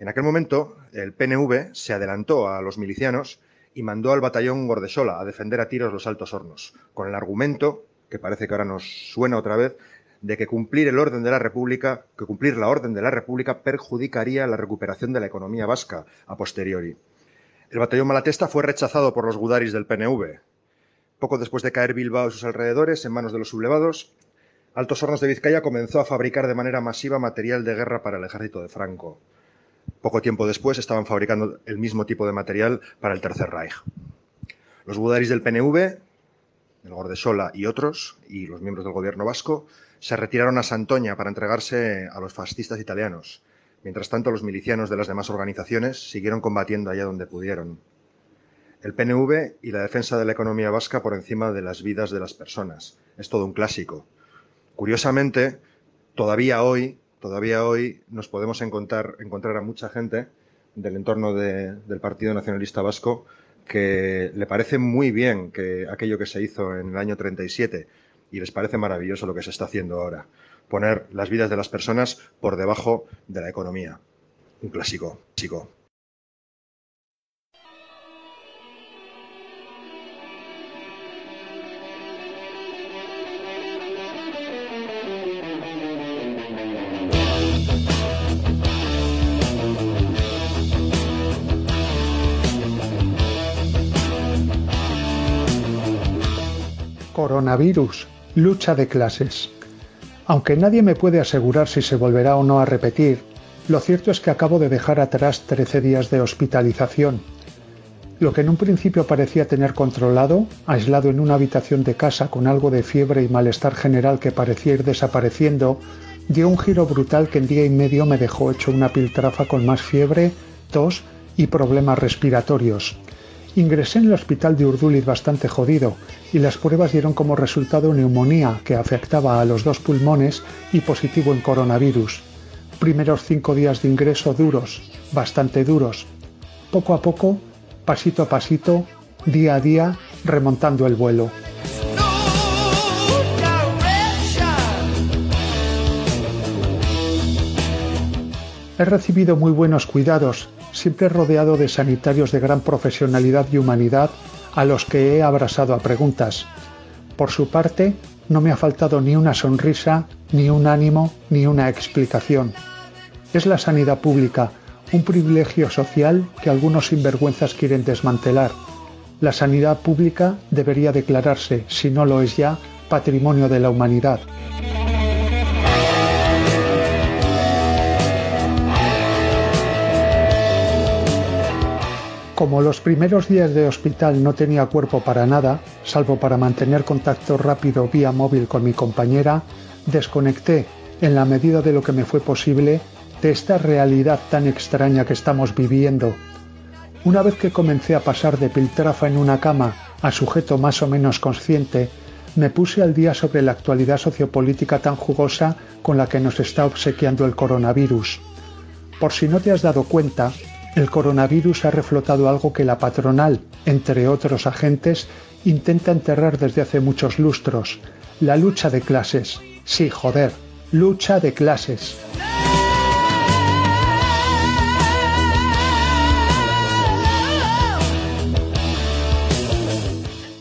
En aquel momento, el PNV se adelantó a los milicianos y mandó al batallón Gordesola a defender a tiros los altos hornos, con el argumento, que parece que ahora nos suena otra vez, de que cumplir el orden de la República, que cumplir la orden de la República perjudicaría la recuperación de la economía vasca a posteriori. El batallón Malatesta fue rechazado por los gudaris del PNV. Poco después de caer Bilbao y sus alrededores en manos de los sublevados, Altos Hornos de Vizcaya comenzó a fabricar de manera masiva material de guerra para el ejército de Franco. Poco tiempo después estaban fabricando el mismo tipo de material para el Tercer Reich. Los gudaris del PNV, el Gordesola y otros, y los miembros del gobierno vasco, se retiraron a Santoña para entregarse a los fascistas italianos. Mientras tanto, los milicianos de las demás organizaciones siguieron combatiendo allá donde pudieron. El PNV y la defensa de la economía vasca por encima de las vidas de las personas. Es todo un clásico. Curiosamente, todavía hoy, todavía hoy nos podemos encontrar, encontrar a mucha gente del entorno de- del Partido Nacionalista Vasco que le parece muy bien que aquello que se hizo en el año 37 y les parece maravilloso lo que se está haciendo ahora. Poner las vidas de las personas por debajo de la economía. Un clásico, chico. Coronavirus, lucha de clases. Aunque nadie me puede asegurar si se volverá o no a repetir, lo cierto es que acabo de dejar atrás 13 días de hospitalización. Lo que en un principio parecía tener controlado, aislado en una habitación de casa con algo de fiebre y malestar general que parecía ir desapareciendo, dio un giro brutal que en día y medio me dejó hecho una piltrafa con más fiebre, tos y problemas respiratorios. Ingresé en el hospital de Urduliz bastante jodido y las pruebas dieron como resultado neumonía que afectaba a los dos pulmones y positivo en coronavirus. Primeros cinco días de ingreso duros, bastante duros. Poco a poco, pasito a pasito, día a día, remontando el vuelo. He recibido muy buenos cuidados, siempre rodeado de sanitarios de gran profesionalidad y humanidad a los que he abrasado a preguntas. Por su parte, no me ha faltado ni una sonrisa, ni un ánimo, ni una explicación. Es la sanidad pública, un privilegio social que algunos sinvergüenzas quieren desmantelar. La sanidad pública debería declararse, si no lo es ya, patrimonio de la humanidad. Como los primeros días de hospital no tenía cuerpo para nada, salvo para mantener contacto rápido vía móvil con mi compañera, desconecté, en la medida de lo que me fue posible, de esta realidad tan extraña que estamos viviendo. Una vez que comencé a pasar de piltrafa en una cama a sujeto más o menos consciente, me puse al día sobre la actualidad sociopolítica tan jugosa con la que nos está obsequiando el coronavirus. Por si no te has dado cuenta, el coronavirus ha reflotado algo que la patronal, entre otros agentes, intenta enterrar desde hace muchos lustros, la lucha de clases. Sí, joder, lucha de clases.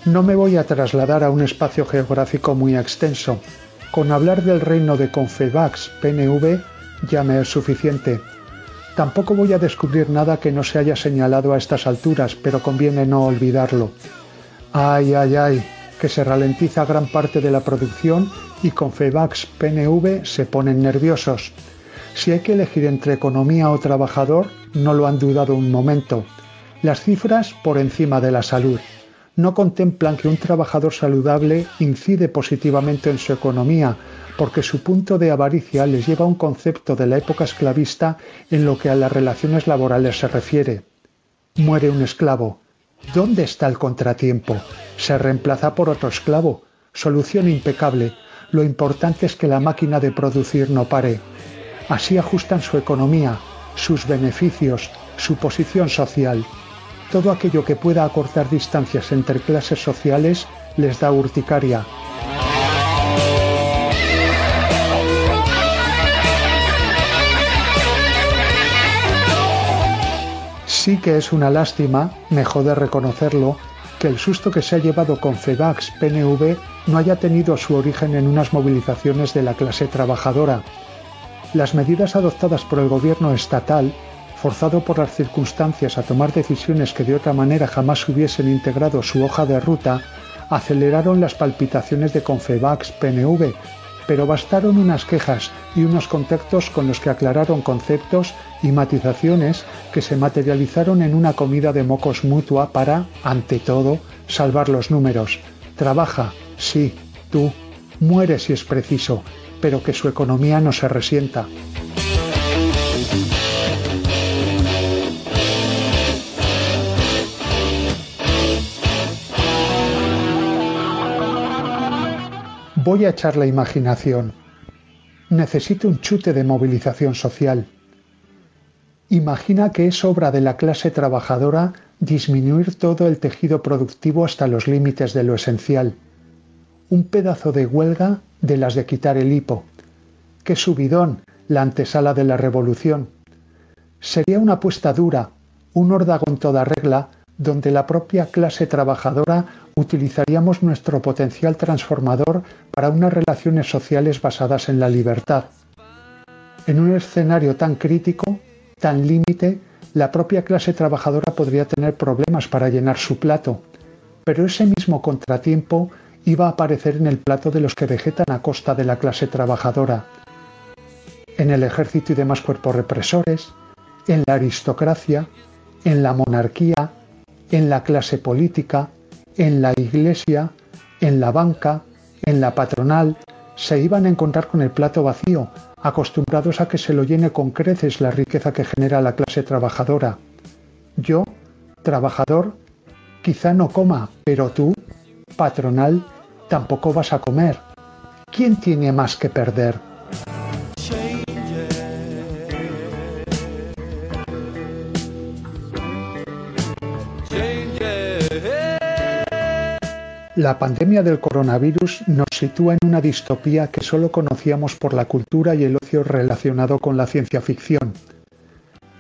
No me voy a trasladar a un espacio geográfico muy extenso. Con hablar del reino de Confebax PNV ya me es suficiente. Tampoco voy a descubrir nada que no se haya señalado a estas alturas, pero conviene no olvidarlo. Ay, ay, ay, que se ralentiza gran parte de la producción y Confebax PNV se ponen nerviosos. Si hay que elegir entre economía o trabajador, no lo han dudado un momento. Las cifras por encima de la salud no contemplan que un trabajador saludable incide positivamente en su economía, porque su punto de avaricia les lleva a un concepto de la época esclavista en lo que a las relaciones laborales se refiere. Muere un esclavo. ¿Dónde está el contratiempo? Se reemplaza por otro esclavo. Solución impecable. Lo importante es que la máquina de producir no pare. Así ajustan su economía, sus beneficios, su posición social. Todo aquello que pueda acortar distancias entre clases sociales les da urticaria. Sí que es una lástima, me jode reconocerlo, que el susto que se ha llevado con FEBAX PNV no haya tenido su origen en unas movilizaciones de la clase trabajadora. Las medidas adoptadas por el gobierno estatal, forzado por las circunstancias a tomar decisiones que de otra manera jamás hubiesen integrado su hoja de ruta, aceleraron las palpitaciones de Confebax PNV, pero bastaron unas quejas y unos contactos con los que aclararon conceptos y matizaciones que se materializaron en una comida de mocos mutua para, ante todo, salvar los números. Trabaja, sí, tú, muere si es preciso, pero que su economía no se resienta. Voy a echar la imaginación. Necesito un chute de movilización social. Imagina que es obra de la clase trabajadora disminuir todo el tejido productivo hasta los límites de lo esencial. Un pedazo de huelga de las de quitar el hipo. ¡Qué subidón! La antesala de la revolución. Sería una apuesta dura, un órdago en toda regla, donde la propia clase trabajadora utilizaríamos nuestro potencial transformador para unas relaciones sociales basadas en la libertad. En un escenario tan crítico, tan límite, la propia clase trabajadora podría tener problemas para llenar su plato, pero ese mismo contratiempo iba a aparecer en el plato de los que vegetan a costa de la clase trabajadora, en el ejército y demás cuerpos represores, en la aristocracia, en la monarquía, en la clase política, en la iglesia, en la banca, en la patronal, se iban a encontrar con el plato vacío, acostumbrados a que se lo llene con creces la riqueza que genera la clase trabajadora. Yo, trabajador, quizá no coma, pero tú, patronal, tampoco vas a comer. ¿Quién tiene más que perder? La pandemia del coronavirus nos sitúa en una distopía que solo conocíamos por la cultura y el ocio relacionado con la ciencia ficción.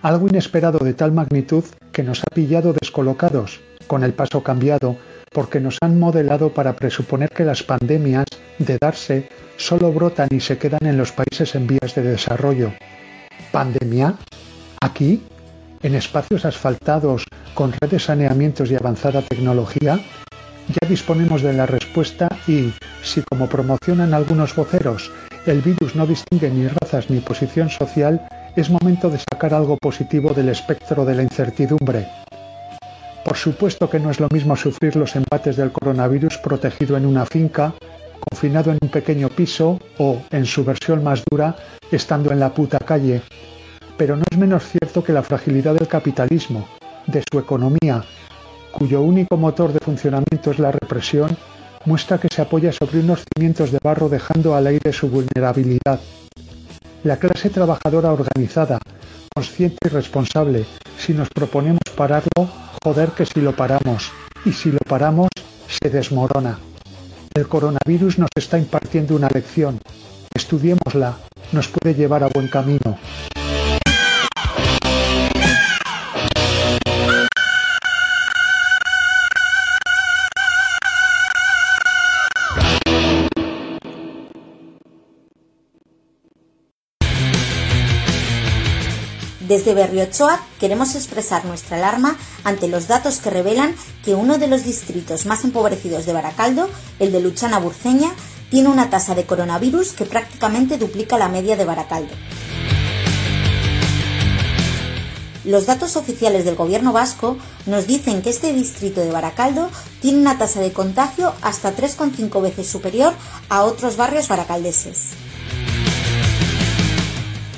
Algo inesperado de tal magnitud que nos ha pillado descolocados, con el paso cambiado, porque nos han modelado para presuponer que las pandemias, de darse, solo brotan y se quedan en los países en vías de desarrollo. ¿Pandemia? ¿Aquí? ¿En espacios asfaltados, con redes de saneamientos y avanzada tecnología? Ya disponemos de la respuesta y, si como promocionan algunos voceros, el virus no distingue ni razas ni posición social, es momento de sacar algo positivo del espectro de la incertidumbre. Por supuesto que no es lo mismo sufrir los embates del coronavirus protegido en una finca, confinado en un pequeño piso o, en su versión más dura, estando en la puta calle. Pero no es menos cierto que la fragilidad del capitalismo, de su economía cuyo único motor de funcionamiento es la represión, muestra que se apoya sobre unos cimientos de barro dejando al aire su vulnerabilidad. La clase trabajadora organizada, consciente y responsable, si nos proponemos pararlo, joder que si lo paramos, y si lo paramos, se desmorona. El coronavirus nos está impartiendo una lección. Estudiémosla, nos puede llevar a buen camino. Desde Berriochoa queremos expresar nuestra alarma ante los datos que revelan que uno de los distritos más empobrecidos de Baracaldo, el de Luchana Burceña, tiene una tasa de coronavirus que prácticamente duplica la media de Baracaldo. Los datos oficiales del gobierno vasco nos dicen que este distrito de Baracaldo tiene una tasa de contagio hasta 3,5 veces superior a otros barrios baracaldeses.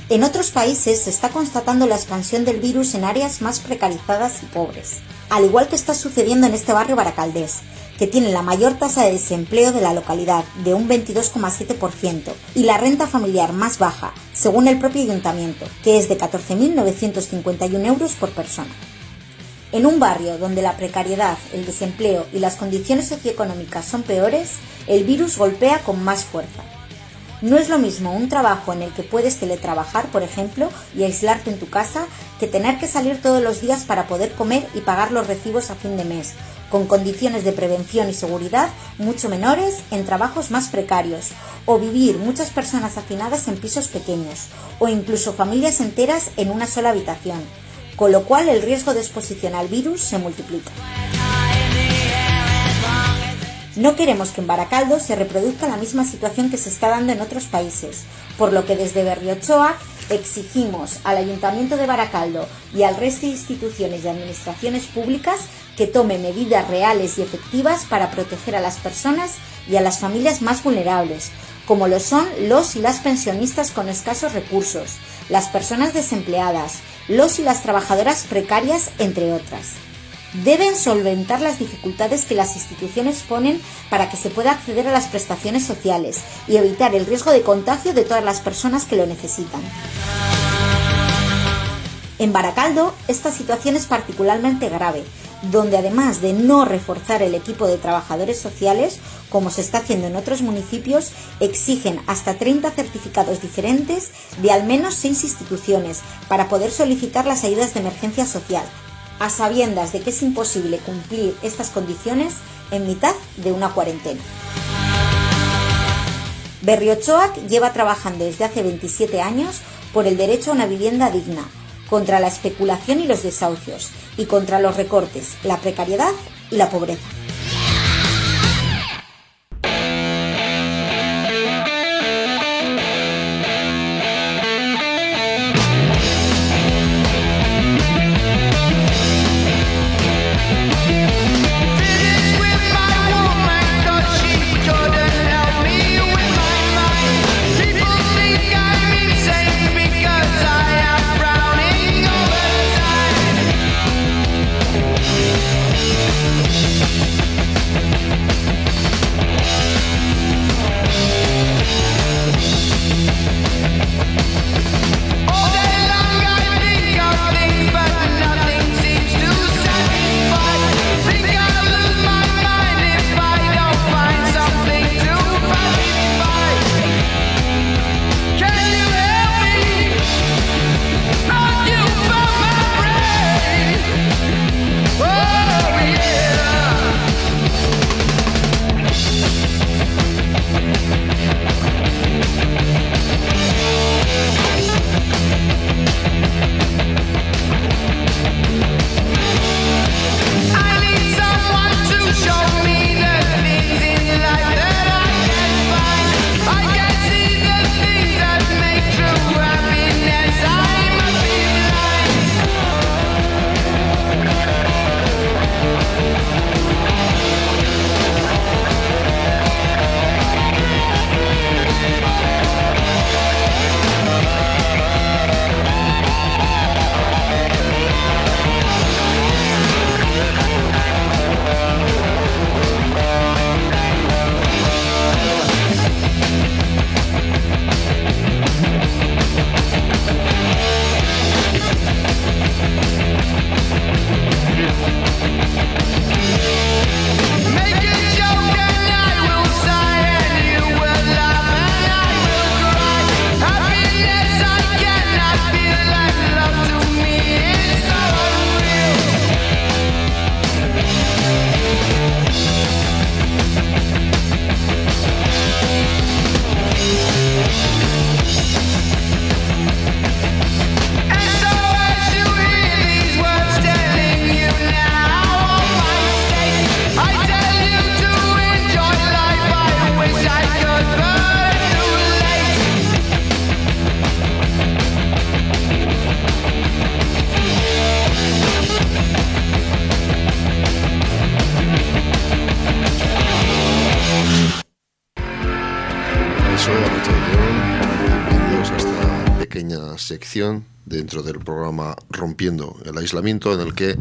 En otros países se está constatando la expansión del virus en áreas más precarizadas y pobres, al igual que está sucediendo en este barrio baracaldés, que tiene la mayor tasa de desempleo de la localidad, de un 22,7%, y la renta familiar más baja, según el propio ayuntamiento, que es de 14.951 euros por persona. En un barrio donde la precariedad, el desempleo y las condiciones socioeconómicas son peores, el virus golpea con más fuerza. No es lo mismo un trabajo en el que puedes teletrabajar, por ejemplo, y aislarte en tu casa, que tener que salir todos los días para poder comer y pagar los recibos a fin de mes, con condiciones de prevención y seguridad mucho menores en trabajos más precarios, o vivir muchas personas hacinadas en pisos pequeños, o incluso familias enteras en una sola habitación, con lo cual el riesgo de exposición al virus se multiplica. No queremos que en Baracaldo se reproduzca la misma situación que se está dando en otros países, por lo que desde Berriochoa exigimos al Ayuntamiento de Baracaldo y al resto de instituciones y administraciones públicas que tome medidas reales y efectivas para proteger a las personas y a las familias más vulnerables, como lo son los y las pensionistas con escasos recursos, las personas desempleadas, los y las trabajadoras precarias, entre otras deben solventar las dificultades que las instituciones ponen para que se pueda acceder a las prestaciones sociales y evitar el riesgo de contagio de todas las personas que lo necesitan. En Baracaldo, esta situación es particularmente grave, donde además de no reforzar el equipo de trabajadores sociales, como se está haciendo en otros municipios, exigen hasta 30 certificados diferentes de al menos 6 instituciones para poder solicitar las ayudas de emergencia social, a sabiendas de que es imposible cumplir estas condiciones en mitad de una cuarentena. Berriochoac lleva trabajando desde hace 27 años por el derecho a una vivienda digna, contra la especulación y los desahucios, y contra los recortes, la precariedad y la pobreza. Dentro del programa Rompiendo el Aislamiento en el que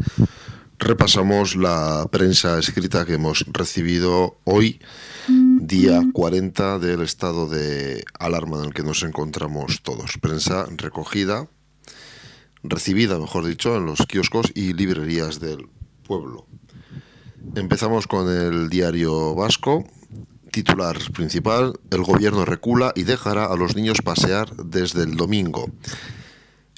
repasamos la prensa escrita que hemos recibido hoy, día 40 del estado de alarma en el que nos encontramos todos. Prensa recogida, recibida, mejor dicho, en los kioscos y librerías del pueblo. Empezamos con el diario vasco. Titular principal, el gobierno recula y dejará a los niños pasear desde el domingo.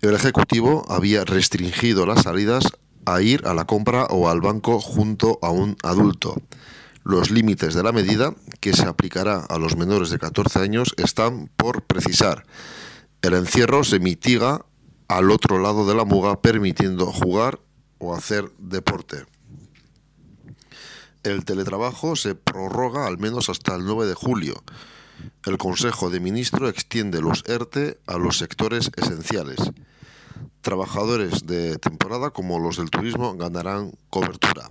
El Ejecutivo había restringido las salidas a ir a la compra o al banco junto a un adulto. Los límites de la medida, que se aplicará a los menores de 14 años, están por precisar. El encierro se mitiga al otro lado de la muga, permitiendo jugar o hacer deporte. El teletrabajo se prorroga al menos hasta el 9 de julio. El Consejo de Ministros extiende los ERTE a los sectores esenciales. Trabajadores de temporada como los del turismo ganarán cobertura.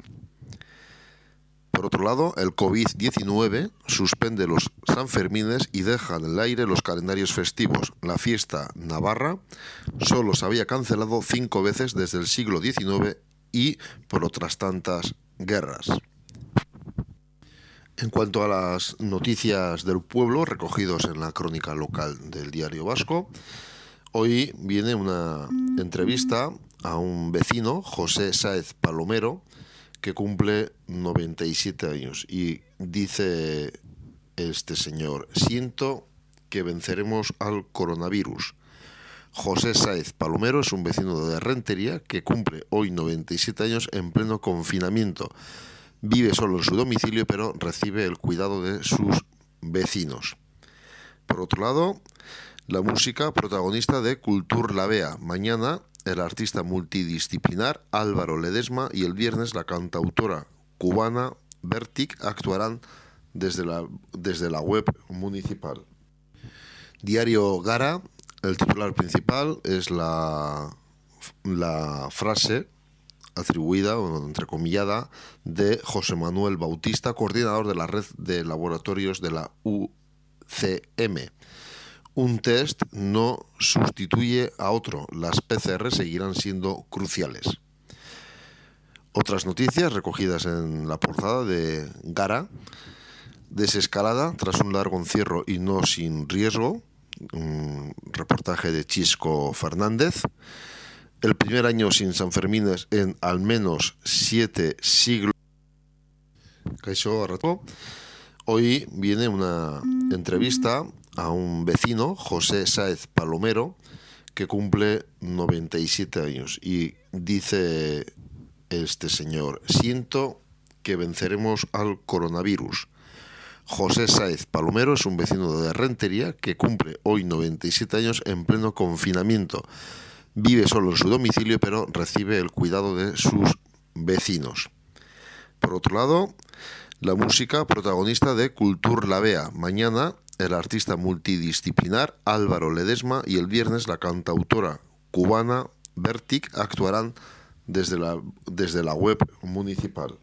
Por otro lado, el COVID-19 suspende los Sanfermines y deja en el aire los calendarios festivos. La fiesta navarra solo se había cancelado cinco veces desde el siglo XIX y por otras tantas guerras. En cuanto a las noticias del pueblo recogidos en la crónica local del diario Vasco, hoy viene una entrevista a un vecino, José Sáez Palomero, que cumple 97 años y dice este señor, siento que venceremos al coronavirus. José Sáez Palomero es un vecino de Rentería que cumple hoy 97 años en pleno confinamiento. Vive solo en su domicilio, pero recibe el cuidado de sus vecinos. Por otro lado, la música protagonista de Cultur La Vea. Mañana el artista multidisciplinar Álvaro Ledesma y el viernes la cantautora cubana Vertic actuarán desde la, desde la web municipal. Diario Gara, el titular principal es la, la frase atribuida o entrecomillada de José Manuel Bautista, coordinador de la red de laboratorios de la UCM. Un test no sustituye a otro. Las PCR seguirán siendo cruciales. Otras noticias recogidas en la portada de Gara. Desescalada tras un largo encierro y no sin riesgo. Reportaje de Chisco Fernández el primer año sin Sanfermines en al menos siete siglos. Hoy viene una entrevista a un vecino, José Sáez Palomero, que cumple 97 años y dice este señor, siento que venceremos al coronavirus. José Sáez Palomero es un vecino de Rentería que cumple hoy 97 años en pleno confinamiento. Vive solo en su domicilio, pero recibe el cuidado de sus vecinos. Por otro lado, la música protagonista de Cultur La Vea. Mañana el artista multidisciplinar Álvaro Ledesma y el viernes la cantautora cubana Vertic actuarán desde la, desde la web municipal.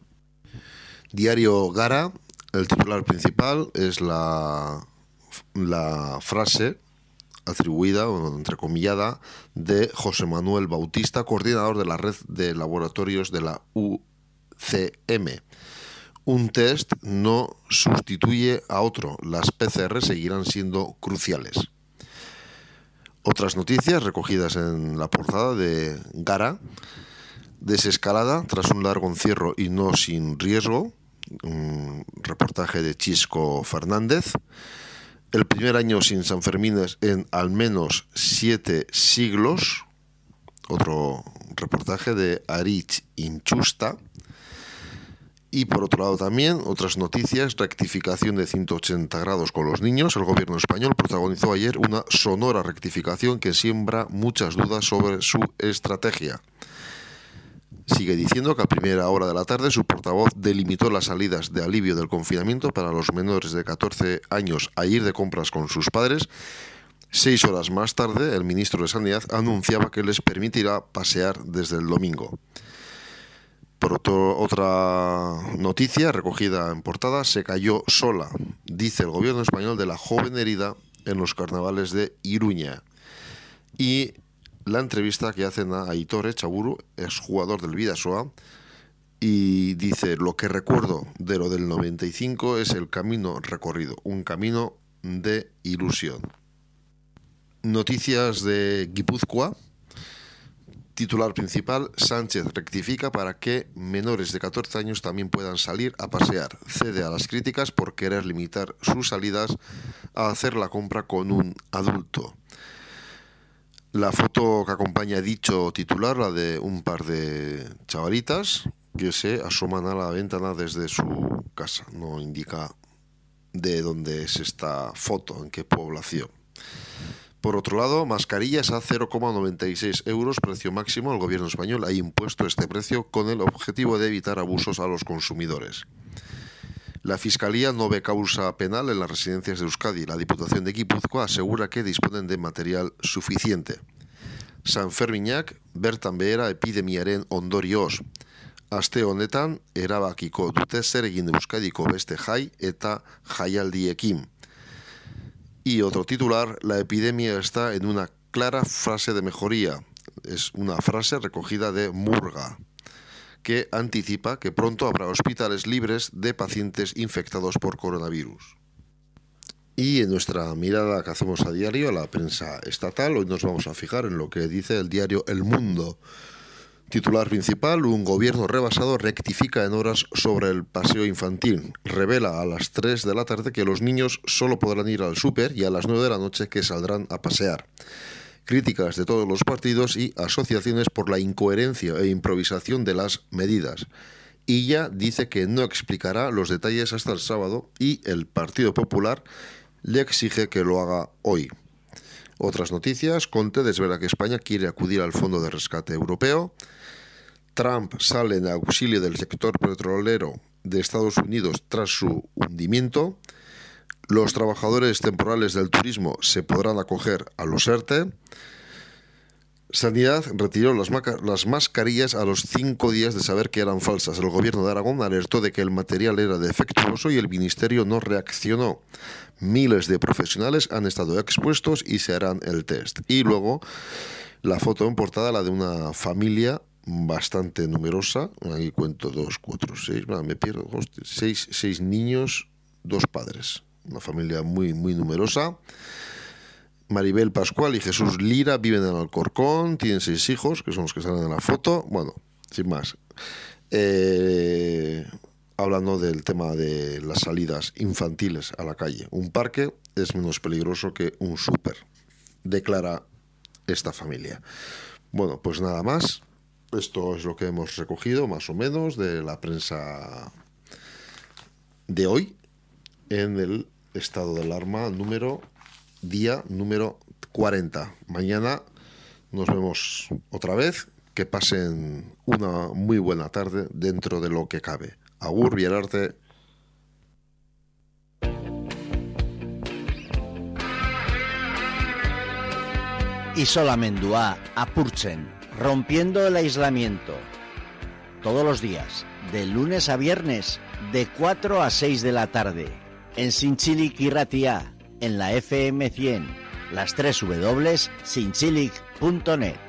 Diario Gara, el titular principal es la, la frase atribuida o entrecomillada de José Manuel Bautista, coordinador de la red de laboratorios de la UCM. Un test no sustituye a otro. Las PCR seguirán siendo cruciales. Otras noticias recogidas en la portada de Gara. Desescalada tras un largo encierro y no sin riesgo. Reportaje de Chisco Fernández el primer año sin Sanfermines en al menos siete siglos. Otro reportaje de Arich Inchusta. Y por otro lado también otras noticias, rectificación de 180 grados con los niños. El gobierno español protagonizó ayer una sonora rectificación que siembra muchas dudas sobre su estrategia. Sigue diciendo que a primera hora de la tarde su portavoz delimitó las salidas de alivio del confinamiento para los menores de 14 años a ir de compras con sus padres. Seis horas más tarde, el ministro de Sanidad anunciaba que les permitirá pasear desde el domingo. Por otra noticia recogida en portada, se cayó sola, dice el gobierno español, de la joven herida en los carnavales de Iruña. Y la entrevista que hacen a Aitor Echaburu, exjugador del Vidasoa, y dice, lo que recuerdo de lo del 95 es el camino recorrido, un camino de ilusión. Noticias de Guipúzcoa. Titular principal, Sánchez rectifica para que menores de 14 años también puedan salir a pasear. Cede a las críticas por querer limitar sus salidas a hacer la compra con un adulto. La foto que acompaña dicho titular, la de un par de chavalitas que se asoman a la ventana desde su casa. No indica de dónde es esta foto, en qué población. Por otro lado, mascarillas a 0,96 euros, precio máximo. El gobierno español ha impuesto este precio con el objetivo de evitar abusos a los consumidores. La Fiscalía no ve causa penal en las residencias de Euskadi. La Diputación de Guipúzcoa asegura que disponen de material suficiente. San Ferminak bertan behera epidemiaren ondorioz. Aste honetan erabakiko dute zer egin Euskadiko beste jai eta jaialdiekin. Y otro titular, la epidemia está en una clara frase de mejoría. Es una frase recogida de Murga, que anticipa que pronto habrá hospitales libres de pacientes infectados por coronavirus. Y en nuestra mirada que hacemos a diario a la prensa estatal, hoy nos vamos a fijar en lo que dice el diario El Mundo. Titular principal, un gobierno rebasado rectifica en horas sobre el paseo infantil. Revela a las 3 de la tarde que los niños solo podrán ir al súper y a las 9 de la noche que saldrán a pasear. Críticas de todos los partidos y asociaciones por la incoherencia e improvisación de las medidas. Illa dice que no explicará los detalles hasta el sábado y el Partido Popular le exige que lo haga hoy. Otras noticias, Conte desvela que España quiere acudir al Fondo de Rescate Europeo. Trump sale en auxilio del sector petrolero de Estados Unidos tras su hundimiento. Los trabajadores temporales del turismo se podrán acoger a los ERTE. Sanidad retiró las, las, mascarillas a los cinco días de saber que eran falsas. El gobierno de Aragón alertó de que el material era defectuoso y el ministerio no reaccionó. Miles de profesionales han estado expuestos y se harán el test. Y luego la foto en portada, la de una familia bastante numerosa. Aquí cuento dos, cuatro, seis, me pierdo, seis, seis niños, dos padres. Una familia muy, muy numerosa. Maribel Pascual y Jesús Lira viven en Alcorcón, tienen seis hijos, que son los que salen en la foto. Bueno, sin más. Eh, hablando del tema de las salidas infantiles a la calle. Un parque es menos peligroso que un súper, declara esta familia. Bueno, pues nada más. Esto es lo que hemos recogido, más o menos, de la prensa de hoy en el estado de alarma número día número 40. Mañana nos vemos otra vez. Que pasen una muy buena tarde dentro de lo que cabe. Agur Bierarte. Isolamendua, apurchen, rompiendo el aislamiento. Todos los días, de lunes a viernes, de 4 a 6 de la tarde, en Ratia, en la FM 100, las 3 W, sinchilic.net.